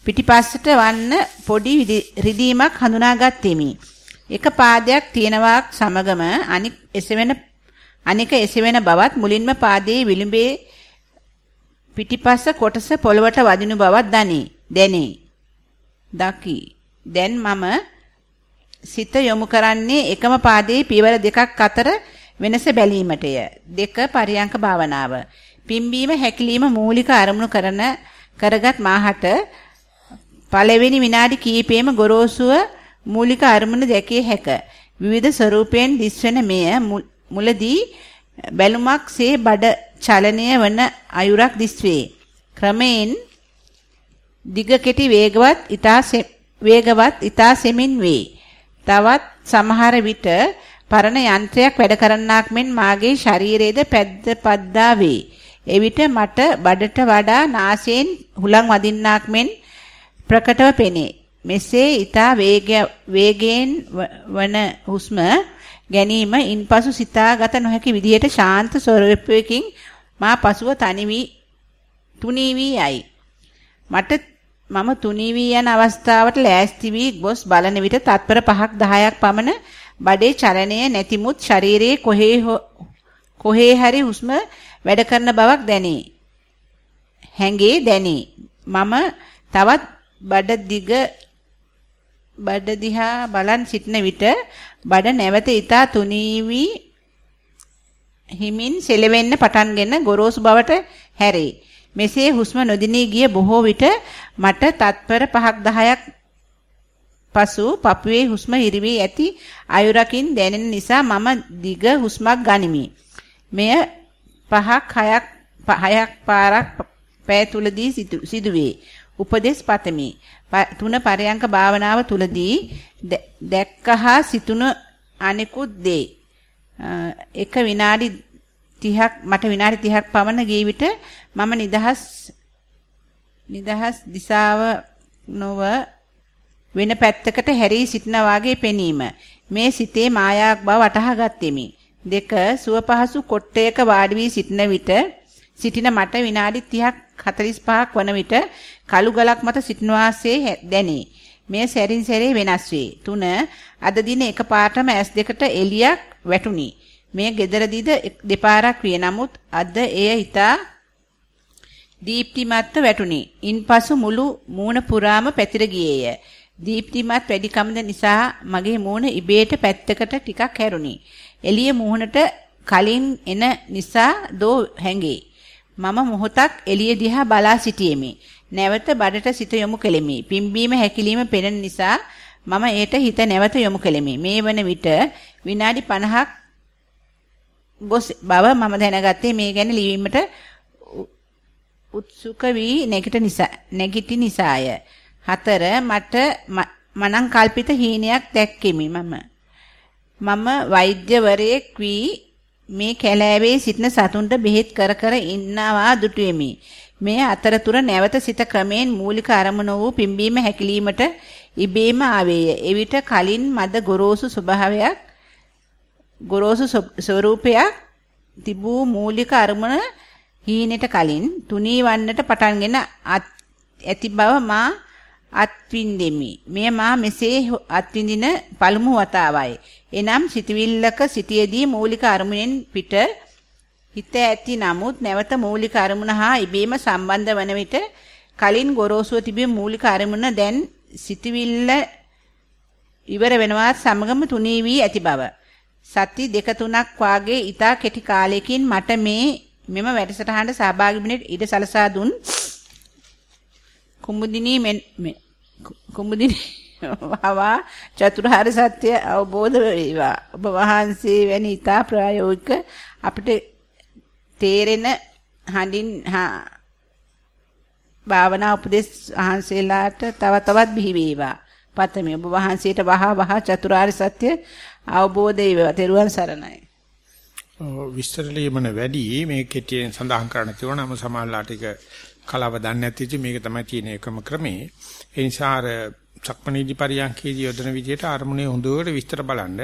පිටිපස්සට වන්න පොඩි රිදීමක් හඳුනාගත්ෙමි. එක පාදයක් තියෙනවාක් සමගම අනික් එසවෙන අනික එසවෙන බවත් මුලින්ම පාදයේ විලුඹේ පිටිපස්ස කොටස පොළවට වදිනු බවත් දනී. දැනේ. දකි. දැන් මම සිත යොමු කරන්නේ එකම පාදයේ පියවර දෙකක් අතර වෙනස බැලීමටය. දෙක පරියංක භාවනාව. පිම්බීම හැකිලිම මූලික අරමුණු කරන කරගත් මාහට පළවෙනි විනාඩි කිහිපෙම ගොරෝසුව මූලික අරමුණ දැකිය හැක. විවිධ ස්වරූපයෙන් දිස්වෙන මෙය මුලදී බැලුමක්සේ බඩ චලනය වන අයුරක් දිස්වේ. ක්‍රමයෙන් දිග කෙටි වේගවත් ඊතා වේගවත් ඊතා සෙමින් වේ. තවත් සමහර විට පරණ යන්ත්‍රයක් වැඩ කරන්නාක් මෙන් මාගේ ශරීරයේද පැද්ද පද්දා වේ. එවිට මට බඩට වඩා නාසයෙන් හුලං වදින්නාක් මෙන් ප්‍රකටව පෙනේ. මෙසේ ඊතා වේගයෙන් වන හුස්ම ගැනීම ඉන්පසු සිතාගත නොහැකි විදිහට ශාන්ත ස්වරූපයකින් මා පසුව තනි වී තුනී වී යයි. මට මම තුනී වී යන අවස්ථාවට ලෑස්ති වී ගොස් බලන විට තත්පර 5ක් 10ක් පමණ බඩේ චලනය නැතිමුත් ශරීරයේ කොහේ කොහේ හරි හුස්ම වැඩ කරන බවක් දැනේ. හැඟේ දැනේ. මම තවත් බඩ දිග බඩ දිහා බලන් සිටන විට බඩ නැවත ඊතා තුනී වී හිමින් සෙලවෙන්න පටන්ගෙන ගොරෝසු බවට හැරේ. මෙසේ හුස්ම නොදිනී ගිය බොහෝ විට මට තත්පර 5ක් 10ක් පසු පපුවේ හුස්ම හිරිවී ඇති අයුරකින් දැනෙන නිසා මම දිග හුස්මක් ගනිමි. මෙය 5ක් 6ක් 6ක් පාරක් පෑ තුලදී සිදුවේ. උපදේශ පතමි. තුන පරයන්ක භාවනාව තුලදී දැක්කහා සිතුන අනිකුත් දේ එක විනාඩි 30ක් මට විනාඩි 30ක් පමණ ගිය විට මම නිදහස් නිදහස් දිශාව නොව වෙන පැත්තකට හැරී සිටනා වාගේ පෙනීම මේ සිතේ මායාවක් බව වටහා ගත්ෙමි. දෙක සුව පහසු කොට්ටයක වාඩි වී සිටින විට සිටින මට විනාඩි 30ක් 45ක් වන විට කළු ගලක් මත සිටින වාසේ දැනේ. මේ සැරින් සැරේ වෙනස් වේ. 3 අද දින එකපාරටම ඇස් දෙකට එලියක් වැටුණි. මේ gederadida දෙපාරක් විය. නමුත් අද එය ඊටා දීප්තිමත්ව වැටුණි. ඉන්පසු මුළු මූණ පුරාම පැතිර ගියේය. දීප්තිමත් වැඩිකමද නිසා මගේ මූණ ඉබේට පැත්තකට ටිකක් හැරුණි. එළිය මූණට කලින් එන නිසා දෝ හැඟේ. මම මොහොතක් එළිය දිහා බලා සිටියෙමි. නැවත බඩට සිත යොමු කෙලිමි. පිම්බීම හැකිලිම පෙනෙන නිසා මම ඒට හිත නැවත යොමු කෙලිමි. මේ වන විට විනාඩි 50ක් ගොස් බව මම දැනගත්තේ මේ ගැන ලිවීමට උත්සුක වී නැගිට නිසා නැගිටි නිසාය. හතර මට මනං කල්පිත හීනයක් දැක්කෙමි මම. මම වෛද්‍යවරයෙක් වී මේ කැලෑවේ සිටින සතුන්ට බෙහෙත් කර කර ඉන්නවා දුටුවෙමි. මේ අතරතුර නැවත සිත ක්‍රමෙන් මූලික අරමුණ වූ පිම්බීම හැකිලීමට ඉබේම ආවේය. එවිට කලින් මද ගොරෝසු ස්වභාවයක් ගොරෝසු ස්වරූපයක් තිබූ මූලික අරමුණ හීනෙට කලින් තුනී වන්නට පටන්ගෙන ඇති බව මා අත්විඳෙමි. මෙය මා මෙසේ අත්විඳින පළමු වතාවයි. එනම් සිතවිල්ලක සිටියේදී මූලික අරමුණෙන් පිට හිත ඇති නමුත් නැවත මූලික අරමුණ හා ඉබේම සම්බන්ධ වන විට කලින් ගොරෝසුව තිබෙන මූලික අරමුණ දැන් සිතවිල්ල ඉවර වෙනවා සමගම තුනී වී ඇති බව. සති දෙක තුනක් වාගේ ඊටා කෙටි කාලයකින් මට මේ මෙම වැඩසටහනට සහභාගී වෙන්න ඉඩ සලසා දුන් කුමුදිනී මෙන් කුමුදිනී වවා චතුරාර්ය සත්‍ය අවබෝධ වේවා. ඔබ වහන්සේ වැනි ඊටා ප්‍රායෝගික අපිට තේරෙන හඬින් භාවනා උපදෙස් වහන්සේලාට තව තවත් බිහි වේවා. පතමි ඔබ වහන්සේට වහා වහා චතුරාර්ය සත්‍ය අවබෝධ වේවා. තෙරුවන් සරණයි. විස්තර ලියමන වැඩි මේ කෙටියෙන් සඳහන් කරන්න තියෙනවා නම් සමාජලාට එක කලාව දන්නේ නැති මේක තමයි තියෙන එකම ක්‍රමේ. ඒ නිසා අර චක්මනීදි පරියන්කේදී යොදන විදිහට අරමුණේ හොඳට විස්තර බලන්න.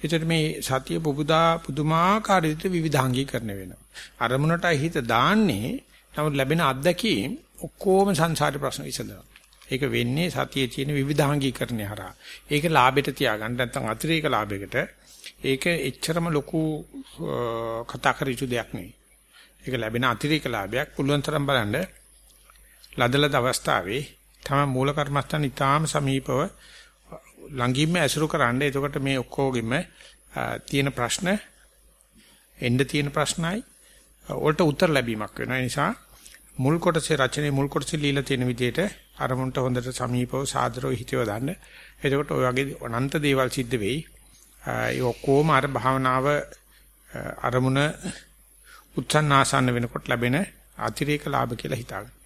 ඒතර මේ සතිය පුබුදා පුදුමාකාර විදිහට විවිධාංගීකරණය වෙනවා. අරමුණට හිත දාන්නේ නමුත් ලැබෙන අත්දැකීම් ඔක්කොම සංසාර ප්‍රශ්න විසඳනවා. ඒක වෙන්නේ සතියේ තියෙන විවිධාංගීකරණය හරහා. ඒක ලාභයට තියාගන්න නැත්නම් අතිරේක ලාභයකට ඒක එච්චරම ලොකු කතා කර යුතු දෙයක් නෙවෙයි. ඒක ලැබෙන අතිරේක ලාභයක් පුළුවන් තරම් බලන්න ලදලද අවස්ථාවේ තම මූල කර්මස්ථාන ඊටාම සමීපව ළඟින්ම ඇසුරු කරන්න. එතකොට මේ ඔක්කොගෙම තියෙන ප්‍රශ්න එන්න තියෙන ප්‍රශ්නයි වලට උත්තර ලැබීමක් වෙනවා. ඒ නිසා මුල් කොටසේ රචනයේ මුල් කොටසේ ලීලා තියෙන විදිහට අරමුණට හොඳට සමීපව සාදරව හිතව දාන්න. එතකොට ඔය වගේ අනන්ත දේවල් සිද්ධ වෙයි. ඒ ඔක්කොම අර භාවනාව අරමුණ උත්සන්නාසන්න වෙනකොට ලැබෙන අතිරේක ලාභ කියලා හිතාගන්න.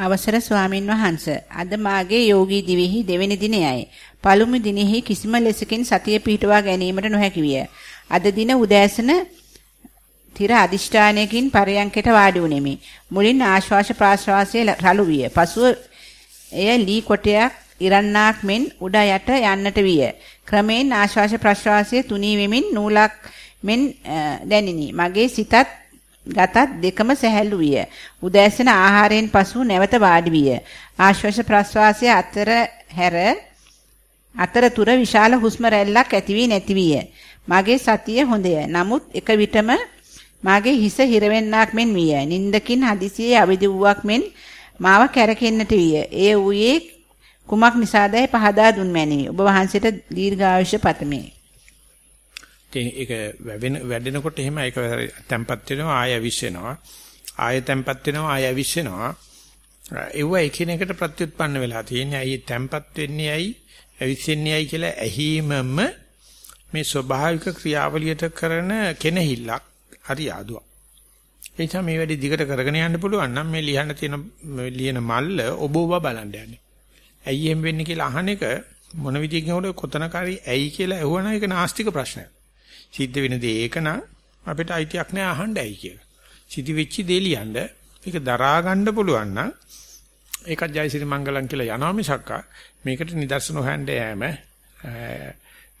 අවසර ස්වාමින් වහන්ස අද මාගේ යෝගී දිවෙහි දෙවෙනි දිනයයි. පළමු දිනෙහි කිසිම ලෙසකින් සතිය පිහිටුවා ගැනීමට නොහැකි විය. අද දින උදෑසන තිර අදිෂ්ඨානයකින් පරයන්කට වාඩි වුනිමි. මුලින් ආශ්වාස ප්‍රාශ්වාසයේ රළු විය. පසුව එය ලී කොටයක් ඉරන්නාක් මෙන් උඩ යට යන්නට විය. ක්‍රමෙන් ආශ්වාස ප්‍රශ්වාසයේ තුනී වෙමින් නූලක් මෙන් දැනිනි. මගේ සිතත් ගතත් දෙකම සැහැල්ලු විය. උදෑසන ආහාරයෙන් පසු නැවත වාඩි විය. ආශ්වාස ප්‍රශ්වාසය අතර හැර අතරතුර විශාල හුස්ම රැල්ලක් ඇති වී නැති විය. මගේ සතිය හොඳය. නමුත් එක විටම මාගේ හිස හිරවෙන්නක් මෙන් විය. නින්දකින් හදිසියේ අවදි වූවක් මෙන් මාව කැරකෙන්නට විය. ඒ වූයේ කුමක් නිසාදයි පහදා දුන් මැනවි. ඔබ වහන්සේට දීර්ඝායුෂ පතමි. ඒක වෙන වැඩෙනකොට එහෙම ඒක තැම්පත් වෙනවා ආය අවිස්සෙනවා ආය තැම්පත් වෙනවා ආය අවිස්සෙනවා ඒව එකිනෙකට ප්‍රත්‍යুৎපන්න වෙලා තියෙන්නේ. ඇයි තැම්පත් වෙන්නේ ඇයි? අවිස්සෙන්නේ ඇයි කියලා ඇහිමම මේ ස්වභාවික ක්‍රියාවලියට කරන කෙනහිල්ලක් හරි ආදුවක් ඒ නිසා මේ වැඩි දිගට කරගෙන යන්න පුළුවන් නම් මේ ලියන්න තියෙන ලියන මල්ල ඔබ ඔබ බලන්න යන්නේ. ඇයි එම් වෙන්නේ කියලා අහන එක මොන විදිහකින් හොර කොතනකරි ඇයි කියලා ඇහුවනම් ඒක නාස්තික ප්‍රශ්නයක්. සිද්ධ වෙන දේ ඒකනම් අපිට අයිතියක් නැහැ අහන්නයි කියලා. සිටි වෙච්ච දේ ලියන්න ඒක දරා ගන්න පුළුවන් නම් ඒකත් ජයසිරි මංගලම් කියලා යනවා මිසක් මේකට නිදර්ශන හොයන්න යෑම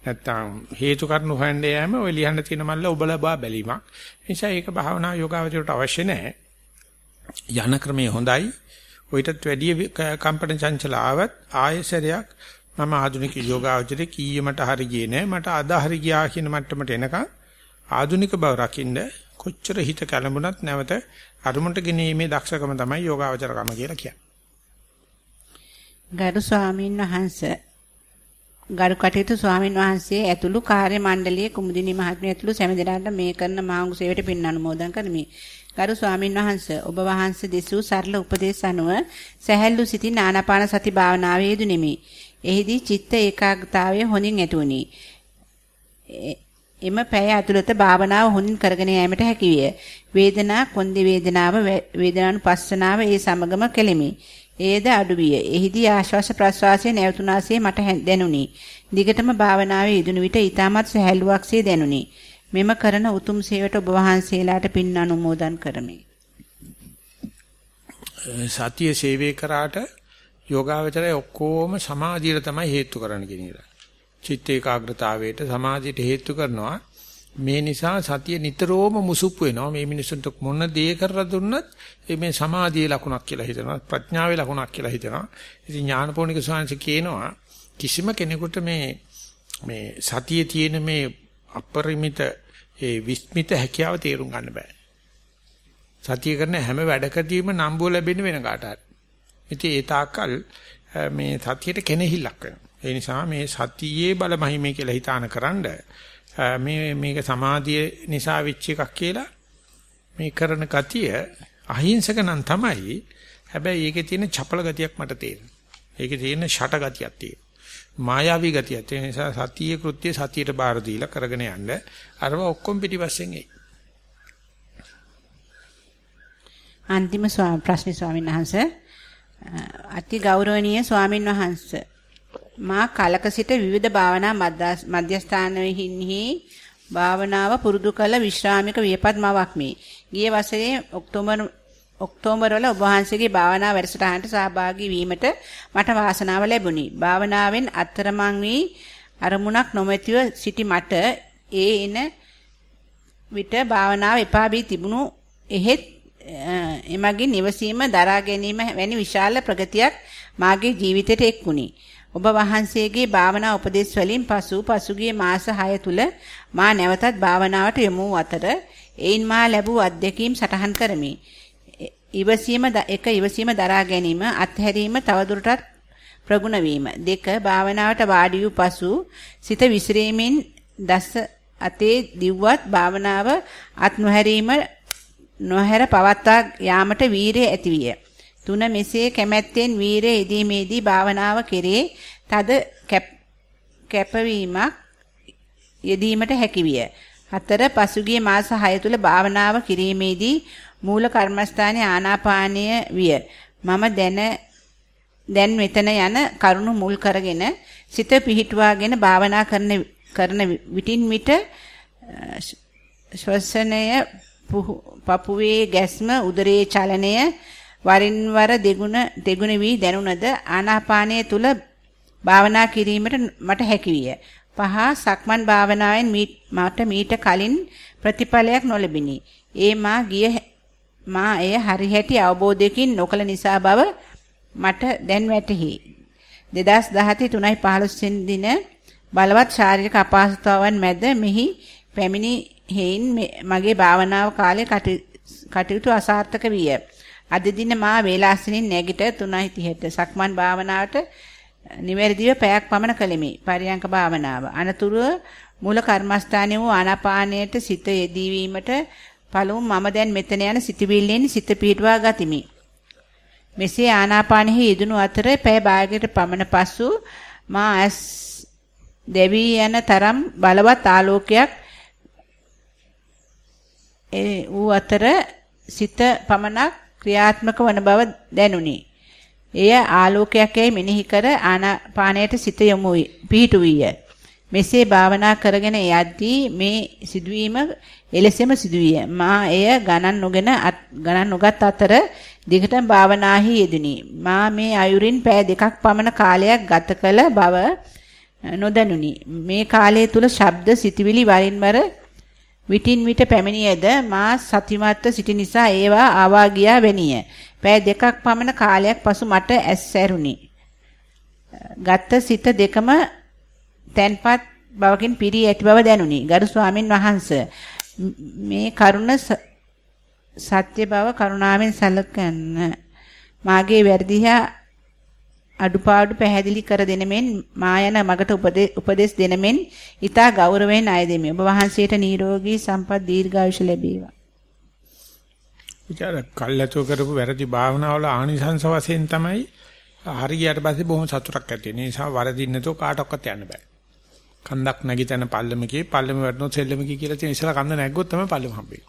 නැත්තම් හේතු කාරණු හොයන්න යෑම ඔය ලියන්න තියෙන මල්ල ඔබලා බා බැලීමක්. නිසා ඒක භාවනා යෝගාවචරයට අවශ්‍ය නැහැ. යන ක්‍රමය හොඳයි. ඔయితත් වැඩි කම්පන චංචල ආවත් ආයසරයක් මම ආධුනික යෝගාවචරේ කීයමට හරි ගියේ නෑ මට අද හරි ගියා කියන මට්ටමට එනකන් ආධුනික බව රකින්න කොච්චර හිත කලඹුණත් නැවත අරමුණට ගෙනීමේ දක්ෂකම තමයි යෝගාවචරකම කියලා කියන්නේ. ගරු ස්වාමීන් වහන්සේ ගරු කටයුතු ස්වාමීන් වහන්සේ ඇතුළු කාර්ය මණ්ඩලයේ කුමුදිනී මහත්මිය ඇතුළු සෑම දෙනාට මේ කරන මාංගු සේවයට පින් අනුමෝදන් කරමි. ගරු ස්වාමීන් වහන්සේ ඔබ වහන්සේ දෙසූ සරල උපදේශ අනුව සැහැල්ලු සිතින් ආනාපාන සති භාවනාවේ යෙදුණෙමි. එහිදී චිත්ත ඒකාග්‍රතාවය හොඳින් ඇතිවුණි. එම පැය ඇතුළත භාවනාව හොඳින් කරගෙන යාමට හැකියිය. වේදනා කොන්දේ වේදනාව වේදනානුපස්සනාව ඒ සමගම කෙලිමි. එයද අඩු විය. එහිදී ආශ්වාස ප්‍රශ්වාසයේ නැවතුනාසේ මට දැනුනි. දිගටම භාවනාවේ යෙදුණු විට ඊටමත් සහැල්ලුවක්සේ දැනුනි. මෙම කරන උතුම් සේවයට ඔබ වහන්සේලාට පින් අනුමෝදන් කරමි. සතිය සේවය කරාට යෝගාවචරය ඔක්කොම සමාධියට තමයි හේතු කරන්න කියන එක. චිත්ත ඒකාග්‍රතාවයට සමාධියට හේතු කරනවා. මේ නිසා සතිය නිතරම මුසුප්පු වෙනවා. මේ මිනිසුන්ට මොන දේ කරලා දුන්නත් මේ සමාධියේ ලකුණක් කියලා හිතනවා. ප්‍රඥාවේ ලකුණක් කියලා හිතනවා. ඉතින් ඥානපෝනික ස්වාමීන් කියනවා කිසිම කෙනෙකුට මේ මේ සතියේ තියෙන මේ අපරිමිත ඒ විස්මිත හැකියාව තේරුම් ගන්න බෑ. සතිය කරන හැම වැඩකදීම නම්බුව ලැබෙන්න වෙන කාට හරි. ඉතින් ඒ තාක්කල් මේ සතියට කෙනෙහිල්ලක් වෙනවා. ඒ නිසා මේ සතියේ බලමහිමේ කියලා හිතානකරනද මේ මේක සමාධිය නිසා වෙච්ච එකක් කියලා මේ කරන ගතිය අහිංසක නම් තමයි. හැබැයි ඒකේ තියෙන චපල ගතියක් මට තේරෙනවා. ඒකේ තියෙන ෂට ගතියක් තියෙනවා. මායාවී ගතියක්. ඒ නිසා සතියේ කෘත්‍ය සතියට බාර දීලා කරගෙන යන්න අරව ඔක්කොම පිටිපස්සෙන් එයි. අන්තිම ප්‍රශ්නේ ස්වාමීන් වහන්සේ අති ගෞරවනීය ස්වාමින් වහන්සේ මා කලක සිට විවිධ භාවනා මධ්‍යස්ථානයෙහි භාවනාව පුරුදු කළ විශ්‍රාමික වියපත් මවක් මේ. ගිය වසරේ ඔක්තෝබර් ඔක්තෝබර් වල ඔබ වහන්සේගේ භාවනා වැඩසටහනට සහභාගී වීමට මට වාසනාව ලැබුණි. භාවනාවෙන් අතරමං වී අරමුණක් නොමැතිව සිටි මට ඒ එන විට භාවනාව එපා වී තිබුණු එහෙත් එමගින් නිවසීම දරා ගැනීම වැනි විශාල ප්‍රගතියක් මාගේ ජීවිතයට එක්ුණි. ඔබ වහන්සේගේ භාවනා උපදෙස් වලින් පසු පසුගිය මාස 6 තුල මා නැවතත් භාවනාවට යොමු අතර එයින් මා ලැබූ අත්දැකීම් සටහන් කරමි. ඉවසීම එක ඉවසීම දරා ගැනීම අත්හැරීම තවදුරටත් ප්‍රගුණ වීම දෙක භාවනාවට වාඩි වූ පසු සිත විසිරීමෙන් දස අතේ දිව්වත් භාවනාව අත් නොහැරීම නොහැර පවත්වා යාමට වීරිය ඇතිවිය. තුන මෙසේ කැමැත්තෙන් වීරිය යෙදීමේදී භාවනාව කෙරේ තද කැපවීමක් යෙදීමට හැකිවිය. හතර පසුගිය මාස 6 තුල භාවනාව කිරීමේදී මූල කර්මස්ථානයේ ආනාපානය විය. මම දැන දැන් මෙතන යන කරුණු මුල් කරගෙන සිත පිහිටුවාගෙන භාවනා කරන කරන විටින් විට ශ්වසනය පපුවේ ගැස්ම උදරයේ චලනය වරින් වර දෙගුණ දෙගුණ වී දැනුණද ආනාපානය තුල භාවනා කිරීමට මට හැකි විය. පහ සක්මන් භාවනාවෙන් මට මීට කලින් ප්‍රතිඵලයක් නොලැබිනි. ඒ මා ගිය මා එය හරිහැටි අවබෝධයකින් නොකළ නිසා බව මට දැන් වැටහි. 2017 3.15 වෙනි දින බලවත් ශාරීරික අපහසුතාවන් මැද මෙහි පැමිණි හේයින් මගේ භාවනාව කාලේ කටයුතු අසාර්ථක විය. අද දින මා වේලාසනින් නැගිට 3:30ට සක්මන් භාවනාවට නිවැරදිව පැයක් පමණ කළෙමි. පරියංක භාවනාව. අනතුරුව මූල කර්මස්ථානයේ වූ ආනාපානයට සිත යෙදීවීමට පළමු මම දැන් මෙතන යන සිතවිල්ලෙන් සිත පිටවා ගතිමි. මෙසේ ආනාපානෙහි යෙදුණු අතර පැය භාගයකට පමණ පසු මා ඇස් දෙවි යන තරම් බලවත් ආලෝකයක් ඒ ඌ අතර සිත පමණක් ක්‍රියාත්මක වන බව දැනුනි. එය ආලෝකයක් යයි මෙනෙහි කර ආනාපානයට සිත යොමු පිහිටු විය. මෙසේ භාවනා කරගෙන යද්දී මේ සිදුවීම එලෙසම සිදුවිය. මා එය ගණන් නොගෙන ගණන් නොගත් අතර දිගටම භාවනාහි යෙදුනි. මා මේ අයුරින් පෑ දෙකක් පමණ කාලයක් ගත කළ බව නොදැනුනි. මේ කාලය තුල ශබ්ද සිතුවිලි වරින් වර විටින් විට පැමිණියද මා සතිමත්ව සිටි නිසා ඒවා ආවා ගියා වෙනිය. පෑ දෙකක් පමණ කාලයක් පසු මට ඇස් ඇරුණි. ගත්ත සිත දෙකම තැන්පත් බවකින් පිරී ඇති බව දැනුනි. ගරු ස්වාමින් වහන්සේ මේ කරුණ සත්‍ය බව කරුණාවෙන් සැලකන්න. මාගේ වැරදිහා අඩුපාඩු පැහැදිලි කර දෙනමෙන් මා යන මගට උපදෙස් දෙනමෙන් ඊතා ගෞරවයෙන් අය දෙමි. ඔබ වහන්සේට නිරෝගී සම්පත් දීර්ඝායුෂ ලැබේවා. විචාර කල්ලාතෝ කරපු වැරදි භාවනාවල ආනිසංස වශයෙන් තමයි හරියට පස්සේ බොහොම සතුටක් ඇති වෙන නිසා වරදින්න නැතුව කාටවත් යන්න බෑ. කන්දක් නැගිටන පල්ලමකේ පල්ලම වැටුනොත් සෙල්ලමකේ කියලා තියෙන ඉස්සලා කන්ද නැග්ගොත් තමයි පල්ලම හම්බෙන්නේ.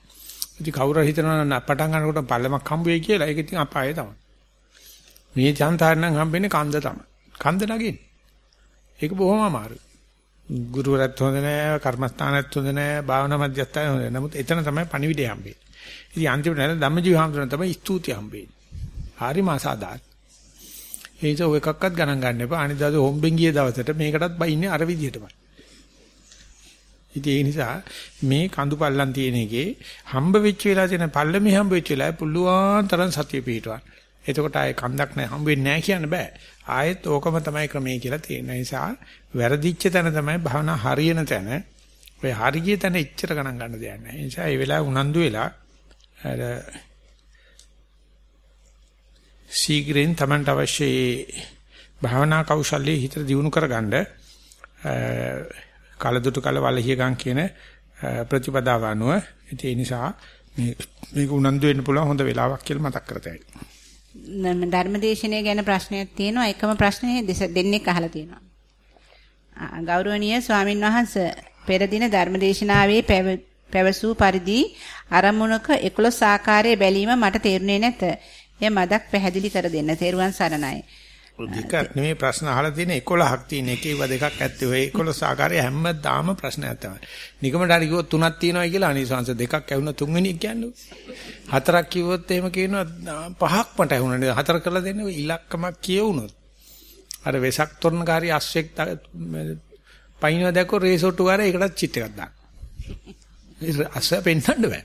ඉතින් කවුරු හිතනවා පටන් ගන්නකොට පල්ලමක් හම්බ වෙයි කියලා ඒක ඉතින් අපායේ තමයි. මේ චන්තාරණම් හම්බෙන්නේ කන්ද තමයි. කන්ද නගින්නේ. ඒක බොහොම අමාරුයි. ගුරුවරත් හොඳ නෑ, කර්මස්ථානත් හොඳ නෑ, භාවනා මධ්‍යස්ථාන හොඳ නෑ. නමුත් එතන තමයි පණිවිඩය හම්බෙන්නේ. ඉතින් අන්තිමට නේද ධම්මජීව හම්බුන තමයි ස්තුති හම්බෙන්නේ. හරිම අසාදාත්. ඒ නිසා ඔය එකක්වත් ගණන් ගන්න එපා. අනිදාද හොම්බෙන් ගිය දවසට මේකටත් බයින්නේ අර විදිහටමයි. ඉතින් ඒ නිසා මේ කඳු පල්ලම් තියෙන එකේ හම්බ වෙච්ච වෙලා තියෙන පල්ලමේ හම්බ වෙච්ච වෙලාවේ පුළුවන් තරම් සතිය පිටවන්න. එතකොට ආයේ කන්දක් නැහැ හම්බ වෙන්නේ නැහැ කියන්න බෑ. ආයෙත් ඕකම තමයි ක්‍රමයේ කියලා තියෙන නිසා වැරදිච්ච තැන තමයි භවනා හරියන තැන. ඔය හරිය තැන ඉච්චර ගණන් ගන්න දෙයක් නැහැ. ඒ නිසා ඒ වෙලාව උනන්දු වෙලා අර සීග්‍රෙන් Tamanට අවශ්‍ය භාවනා කෞශල්‍ය හිත දියුණු කරගන්න කලදුටු කල වලහියගම් කියන ප්‍රතිපදාව අනුව ඒ නිසා මේ මේක උනන්දු වෙන්න පුළුවන් හොඳ වෙලාවක් කියලා මතක් කරතයි. ධර්මදේශනය ගැන ප්‍රශ්නයක් තියෙනවා. එකම ප්‍රශ්නේ දෙන්නෙක් අහලා තියෙනවා. ගෞරවනීය ස්වාමින් වහන්සේ පෙර දින ධර්මදේශනාවේ පැවසූ පරිදි අරමුණක 11 ආකාරයේ බැලීම මට තේරුනේ නැත. එය මදක් පැහැදිලි කර දෙන්න. තෙරුවන් සරණයි. දෙකක් නෙමෙයි ප්‍රශ්න අහලා තියෙන 11ක් තියෙන එකේව දෙකක් ඇත්තේ ඔය 11 ආකාරයේ හැමදාම ප්‍රශ්නයක් තමයි. නිකමට හරි කිව්වොත් තුනක් තියෙනවා කියලා අනිසංශ දෙකක් ඇහුණා තුන්වෙනි කියන්නේ. හතරක් කිව්වොත් එහෙම කියනවා පහක් මට ඇහුණා. හතර කරලා දෙන්නේ ඔය ඉලක්කමක් කියවුනොත්. අර වෙසක් තොරණකාරී අස්සෙක් පයින්ව දැක්කො රේසොට්ටු ගාරේ ඒකටත් චිට් එකක් දාන්න. අස්ස පෙන්වන්න බෑ.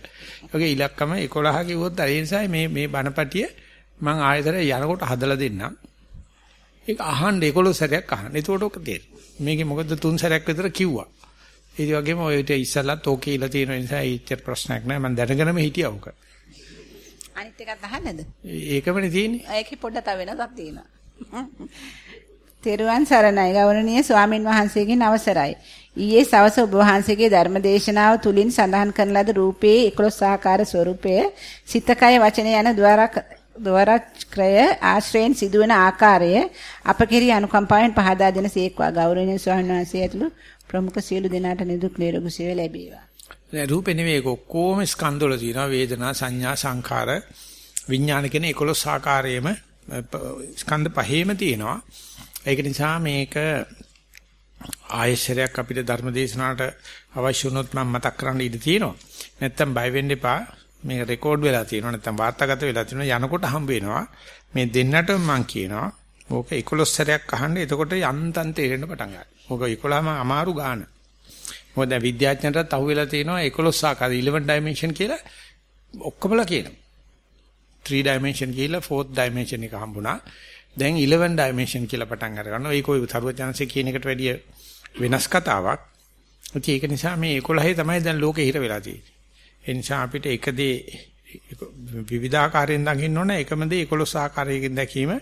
ඔගේ ඉලක්කම 11 කිව්වොත් ඒ නිසා මේ මේ බණපටිය මම ආයතන යනකොට හදලා දෙන්නම්. ඒක අහන්න 11 සැරයක් අහන්න. එතකොට ඔක තේරෙනවා. මේකේ මොකද තුන් සැරයක් විතර කිව්වා. ඒ වගේම ඔය ඉස්සල්ලත් ඕකේ ඉලා තියෙන නිසා ඊච්චර ප්‍රශ්නයක් නෑ. මම දැනගෙනම හිටියා උක. අනිත් එකත් අහන්නද? ඒකමනේ තියෙන්නේ. ඒකේ පොඩ්ඩක් තව වෙනසක් තියෙනවා. තෙරුවන් සරණයි ගෞරවනීය ස්වාමින් වහන්සේගෙන් අවසරයි. ඊයේ සවස ඔබ වහන්සේගේ ධර්මදේශනාව තුලින් සඳහන් කරන ලද රූපයේ 11 ආකාර ස්වરૂපය සිත කය වචන යන ద్వාරක දවරක්‍රය ආශ්‍රයෙන් සිදුවන ආකාරය අප කෙරෙහි අනුකම්පාවෙන් පහදා දෙන සීක්වා ගෞරවනීය ස්වාමීන් වහන්සේ ඇතුළු ප්‍රමුඛ සියලු දෙනාට නිදුක් නිරෝගී සුවය ලැබේවා. නෑ රූපේ නෙවෙයි ඒක ඔක්කොම ස්කන්ධවල තියෙනවා වේදනා සංඥා සංඛාර විඥාන කියන 11 ආකාරයේම ස්කන්ධ පහේම තියෙනවා. ඒක නිසා මේක ආයශරයක් අපිට ධර්මදේශනාවට අවශ්‍ය වුණොත් මම මතක් කරන්න ඉඩ තියෙනවා. නැත්තම් බය වෙන්න එපා. මේක රෙකෝඩ් වෙලා තියෙනවා නැත්නම් වාර්තාගත වෙලා තියෙනවා යනකොට හම්බ වෙනවා මේ දෙන්නට මම කියනවා ඕක 11 සැරයක් අහන්න එතකොට යන්තම් තේරෙන්න පටන් ගන්නවා. ඕක 11ම අමාරු ගාන. මොකද විද්‍යාඥයන්ටත් අහුවෙලා තියෙනවා 11 ආකාර 11 dimension කියලා ඔක්කොමලා කියනවා. 3 dimension කියලා 4th dimension එක හම්බුණා. දැන් 11 dimension කියලා පටන් අර ගන්නවා. ඒක ඔය සර්වඥාන්සේ කියන එකට වැඩිය වෙනස් කතාවක්. ඒක නිසා මේ 11 තමයි දැන් ලෝකේ හිර වෙලා තියෙන්නේ. ඒ නිසා අපිට එක දේ විවිධාකාරයෙන් දකින්න ඕන එකම දේ 11 ආකාරයකින් දැකීම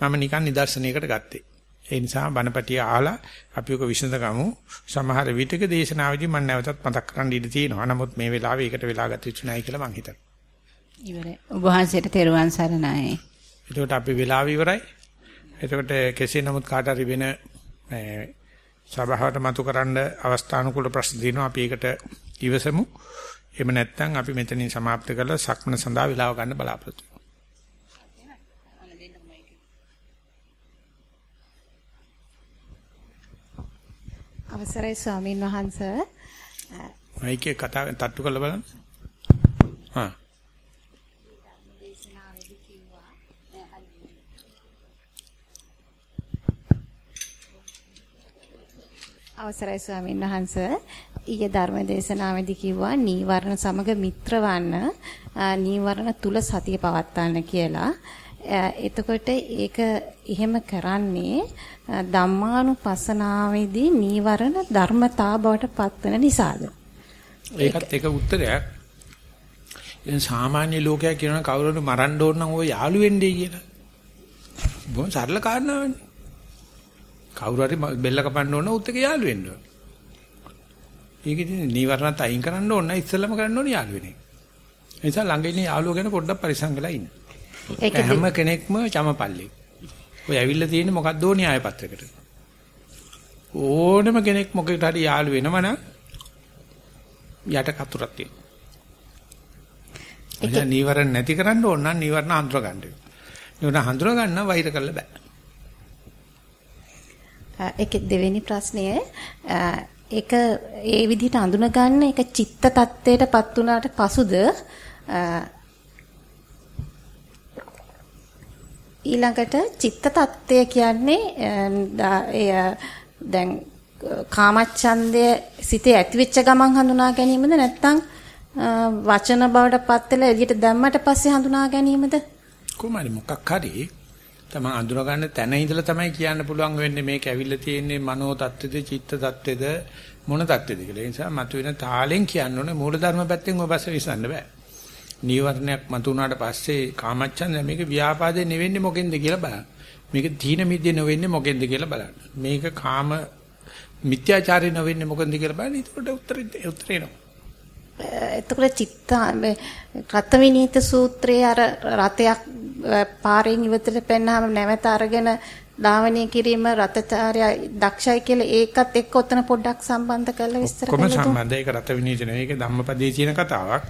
මම නිකන් නිදර්ශනයකට ගත්තේ. ඒ නිසා බණපටිය ආලා අපි ඔක විසඳගමු. සමහර විටක දේශනාවේදී මම නැවතත් මතක් කරන්න ඉඩ තියෙනවා. නමුත් මේ වෙලාවේ ඒකට වෙලා ගත යුතු නැහැ කියලා මං හිතනවා. ඉවරයි. ඔබ වහන්සේට තෙරුවන් සරණයි. එතකොට අපි වෙලාව ඉවරයි. එතකොට කෙසේ නමුත් කාට හරි වෙන සභාවට මතු කරන්න අවස්ථානුකූල ප්‍රශ්න දිනනවා අපි ඒකට ඉවසමු. එහෙම නැත්නම් අපි මෙතනින් સમાપ્ત කරලා සක්මන සඳහා වේලාව ගන්න බලාපොරොත්තු අවසරයි ස්වාමින් වහන්සේ. මයිකේ කතා තට්ටු කරලා බලන්න. හා. අවසරයි ස්වාමින් වහන්සේ. ඊයේ ධර්ම දේශනාවේදී කිව්වා නීවරණ සමග මිත්‍රවන්න නීවරණ තුල සතිය පවත්වන්න කියලා. එතකොට ඒක එහෙම කරන්නේ ධම්මානුපස්සනාවේදී නීවරණ ධර්මතා බවට පත්වන නිසාද? ඒකත් එක උත්තරයක්. දැන් සාමාන්‍ය ලෝකයා කියනවා කවුරුහරි මරන්න ඕන නම් ඔය යාළු වෙන්නේ කියලා. බොහොම සරල කාරණාවනේ. කවුරු හරි බෙල්ල කපන්න ඕන උත් එක යාළු වෙන්න ඕන. ඒක ඉතින් නීවරණත් අයින් කරන්න ඕන ඉස්සෙල්ලම කරන්න ඕන යාළු වෙන එක. ඒ නිසා ළඟ ඉන්න යාළුවෝ ගැන පොඩ්ඩක් පරිස්සම් වෙලා ඉන්න. හැම කෙනෙක්ම චමපල්ලි. ඔය ඇවිල්ලා තියෙන්නේ මොකක්ද ඕනි ආය පත්‍රයකට. ඕනම කෙනෙක් මොකකට හරි යාළු වෙනවනම් යට කතුරක් තියෙනවා. එතන නීවරණ නැති කරන්න ඕන නම් නීවරණ අඳුර ගන්න වෙනවා. නීවරණ හඳුර ගන්න වෛර කරන්න බෑ. ඒක දෙවෙනි ප්‍රශ්නය ඒක ඒ විදිහට අඳුන ගන්න ඒක චිත්ත tattweටපත් වුණාට පසුද ඊළඟට චිත්ත tattwe කියන්නේ දැන් කාමච්ඡන්දය සිතේ ඇතිවෙච්ච ගමන් හඳුනා ගැනීමද නැත්නම් වචන බවට පත් වෙලා එළියට දැම්මට පස්සේ හඳුනා ගැනීමද? කොහොමද? මොකක් හරි තමන් අඳුර ගන්න තැන ඉඳලා තමයි කියන්න පුළුවන් වෙන්නේ මේක ඇවිල්ලා තියෙන්නේ මනෝ தත්ත්වෙද චිත්ත தත්ත්වෙද මොන தත්ත්වෙද කියලා. ඒ නිසා මතුවෙන තාලෙන් කියන්න ඕනේ මූලධර්ම පැත්තෙන් ඔබ පස්සේ විසඳන්න බෑ. නීවරණයක් මතුණාට පස්සේ කාමච්ඡන්ද මේක ව්‍යාපාදේ නෙවෙන්නේ මොකෙන්ද කියලා බලන්න. මේක තීන මිද්දේ නෙවෙන්නේ මොකෙන්ද කියලා බලන්න. මේක කාම මිත්‍යාචාරය නෙවෙන්නේ මොකෙන්ද කියලා බලන්න. ඒකට උත්තරේ උත්තරේ නෝ. එතකොට චිත්ත රත්විනීත සූත්‍රයේ අර රතයක් පාරෙන් ඉවතට පෙන්නාම නැවත අරගෙන ධාවනය කිරීම රතචාර්ය දක්ෂයි කියලා ඒකත් එක්ක ඔතන පොඩ්ඩක් සම්බන්ධ කරලා විස්තර කරන්න. කොහොම සම්බන්ධ ඒක රතවිනීත නෙවෙයි ඒක ධම්මපදයේ තියෙන කතාවක්.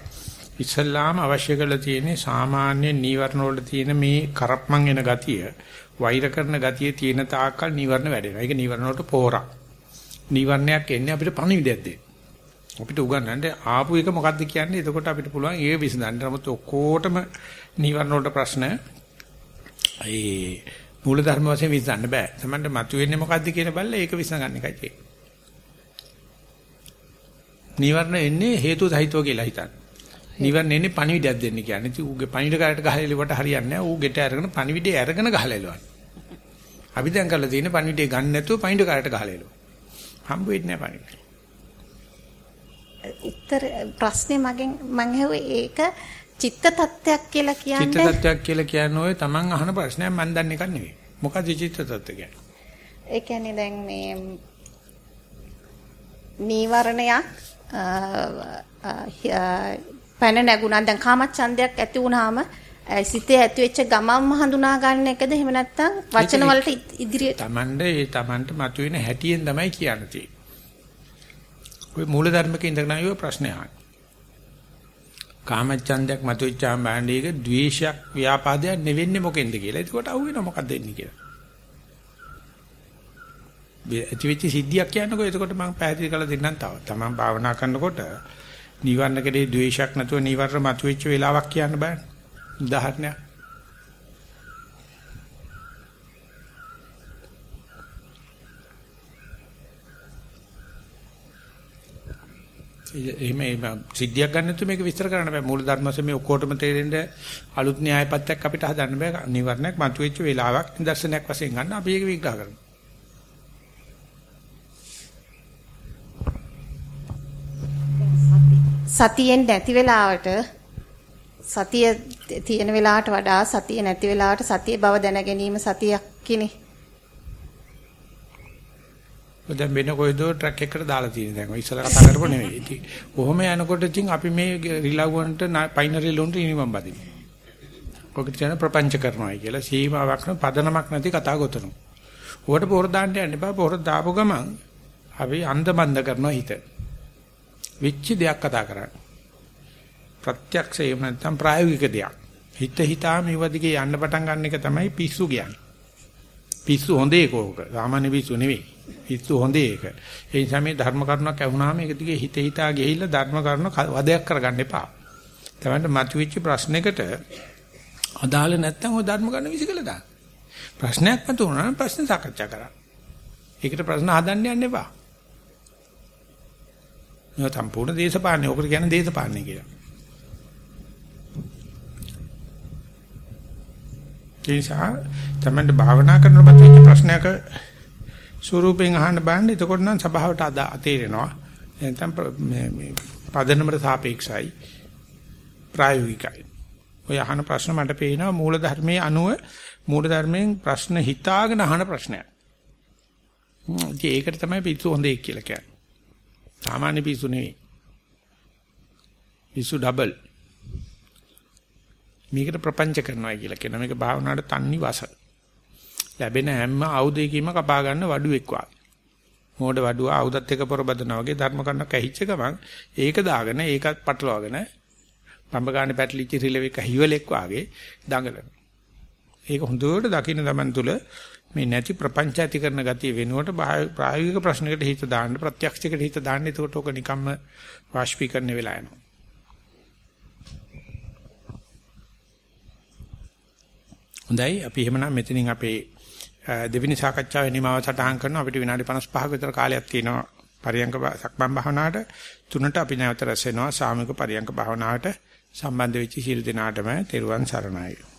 ඉස්සල්ලාම අවශ්‍ය කරලා තියෙන්නේ සාමාන්‍ය නීවරණ වල තියෙන මේ කරප්මන් එන ගතිය වෛර කරන ගතිය තියෙන තාක්කල් නීවරණ වැඩෙනවා. ඒක නීවරණ වලට පෝරක්. නීවරණයක් එන්නේ අපිට පණිවිඩයක් දෙන්න. අපිට උගන්වන්න ආපු එක මොකද්ද කියන්නේ එතකොට අපිට පුළුවන් ඒක විසඳන්න. නමුත් ඔක්කොටම නීවරණ වලට ප්‍රශ්න ඒ මූල ධර්ම වශයෙන් විසඳන්න බෑ. තමන්ට මතුවෙන්නේ මොකද්ද කියන බල්ල ඒක විසඳගන්න එකයි තියෙන්නේ. නීවරණ එන්නේ හේතු සහිතව කියලා හිතන්න. නීවරණ එන්නේ පණිවිඩයක් දෙන්න කියන්නේ. ඉතින් ඌගේ පණිවිඩ කාරයට ගහලා එලවට හරියන්නේ නැහැ. ඌ ගෙට අරගෙන පණිවිඩය අරගෙන ගහලා එලවන්නේ. අපි දැන් කරලා තියෙන්නේ පණිවිඩය ගන්න නැතුව පණිවිඩ කාරයට ගහලා එලව. හම්බ වෙන්නේ නැහැ පණිවිඩය. උත්තර ප්‍රශ්නේ මගෙන් මම ඇහුවේ ඒක චිත්ත tattයක් කියලා කියන්නේ චිත්ත tattයක් කියලා කියන්නේ ඔය Taman අහන ප්‍රශ්නයක් මම දන්නේ එකක් නෙවෙයි. මොකද චිත්ත tatt කියන්නේ? ඒ කියන්නේ දැන් මේ නීවරණයක් පැන නැගුණා දැන් කාමච්ඡන්දයක් ඇති වුණාම සිතේ ඇති වෙච්ච ගමම්ම හඳුනා ගන්න එකද එහෙම නැත්නම් වචන වලට ඉදිරියට Tamande ඒ Tamanට මතුවෙන හැටියෙන් තමයි කියන්නේ. ඔය මූල ධර්මක ඉඳගෙන ආයෝ ප්‍රශ්නේ අහන්නේ. කාමච්ඡන්දයක් මතුවෙච්චාම බෑන්ඩ් එක ද්වේෂයක් ව්‍යාපාදයක් නෙවෙන්නේ මොකෙන්ද කියලා. ඒකට අහුවෙනවා මොකක්ද වෙන්නේ කියලා. ඇතිවෙච්ච සිද්ධියක් කියන්නකෝ එතකොට මම පැහැදිලි කරලා දෙන්නම් තව. තමන් භාවනා කරනකොට නිවර්ණකදී ද්වේෂයක් නැතුව නිවර්ණ මතුවෙච්ච වෙලාවක් කියන්න බෑ. උදාහරණයක්. එහෙම එහෙම සිද්ධියක් ගන්න නැතුව මේක විස්තර කරන්න බෑ. මූල ධර්මයෙන් මේ ඔක්කොටම තේරෙන්න අලුත් න්‍යායපත්‍යක් අපිට හදන්න බෑ. නිවර්ණයක් මතුවෙච්ච වෙලාවක් නිදර්ශනයක් වශයෙන් ගන්න. අපි ඒක විග්‍රහ කරමු. සතියෙන් නැති වෙලාවට සතිය තියෙන වෙලාවට වඩා සතිය නැති වෙලාවට සතිය බව දැන ගැනීම සතියක් කිනේ. දැන් වෙන කොයිදෝ ට්‍රක් එකකට දාලා තියෙන දැන් ඔය ඉස්සලා කතා කරපො නෙවෙයි. ඉතින් කොහොම යනකොට ඉතින් අපි මේ රිලව්වන්ට පයිනරි ලොන්ට ඉනිමම් බදිනවා. කොකට කියන ප්‍රපංච කරනවායි කියලා සීමාවක් නැ පදනමක් නැති කතා ගොතනවා. උවට පොර දාන්න යන්න එපා. පොර දාපු ගමන් අපි අන්ධබන්ද කරනවා හිත. වෙච්ච දෙයක් කතා කරන්නේ. ප්‍රත්‍යක්ෂ එහෙම නැත්නම් ප්‍රායෝගික දෙයක්. හිත හිතා මේව දිගේ යන්න පටන් ගන්න එක තමයි පිස්සු කියන්නේ. පිස්සු හොඳ ඒකෝක. සාමාන්‍ය පිස්සු නෙවෙයි. හිතු හොඳේ ඒක. ඒ නිසා මේ ධර්ම කරුණක් ඇහුණාම ඒක දිගේ හිත හිතා ගිහිල්ලා ධර්ම කරුණ වදයක් කරගන්න එපා. තමන්ට මතුවෙච්ච ප්‍රශ්නයකට අදාළ නැත්නම් ඔය ධර්ම කරුණ විසිකලා දාන්න. ප්‍රශ්නයක් මතුවුණා නම් ප්‍රශ්න සාකච්ඡා කරන්න. ඒකට ප්‍රශ්න හදන්න යන්න එපා. මේ සම්පූර්ණ දේශපාලනය. ඔකට කියන්නේ දේශපාලනය කියලා. ඒ නිසා තමන්ට භාවනා කරනකොට වෙච්ච ප්‍රශ්නයක ස්වරූපයෙන් අහන්න බලන්න එතකොට නම් සභාවට අතේරෙනවා නැත්නම් මේ මේ පදනමට සාපේක්ෂයි. ප්‍රායෝගිකයි. ඔය අහන ප්‍රශ්න මට පේනවා මූල ධර්මයේ අනුව මූල ධර්මයෙන් ප්‍රශ්න හිතාගෙන අහන ප්‍රශ්නයක්. ඉතින් ඒකට තමයි පිස්සු හොඳේ කියලා කියන්නේ. සාමාන්‍ය පිස්සු නෙවෙයි. පිස්සු ඩබල් මේකට ප්‍රපංච කරනවා කියලා කියනවා. මේක භාවනාවට තන්නි වස. ලැබෙන හැම ආයුධයකින්ම කපා ගන්න වඩුවෙක් වගේ. මෝඩ වඩුව ආයුධත් එක්ක පොරබදනවා වගේ ධර්ම කන්නක් ඇහිච්ච ගමන් ඒක දාගෙන ඒකත් පටලවාගෙන පඹ ගන්න පැටලිච්ච රිලෙවක හිවලෙක් වගේ දඟලන. ඒක හොඳට දකින්න තමන් තුළ මේ නැති ප්‍රපංච ඇති කරන ගතිය වෙනුවට ප්‍රායෝගික ප්‍රශ්නකට හිත දාන්න ප්‍රත්‍යක්ෂයකට හිත දාන්න එතකොට ඔක නිකම්ම වාෂ්පීකරණය වෙලා යනවා. හොඳයි අපි එහෙමනම් මෙතනින් අපේ දෙවෙනි සාකච්ඡාවේ නිමාව සටහන් කරනවා. අපිට විනාඩි 55ක විතර කාලයක් තියෙනවා පරියංග සක්මන් භාවනාවට. තුනට අපි නැවත රැස් වෙනවා සාමික පරියංග භාවනාවට සම්බන්ධ වෙච්ච සියලු දෙනාටම තෙරුවන් සරණයි.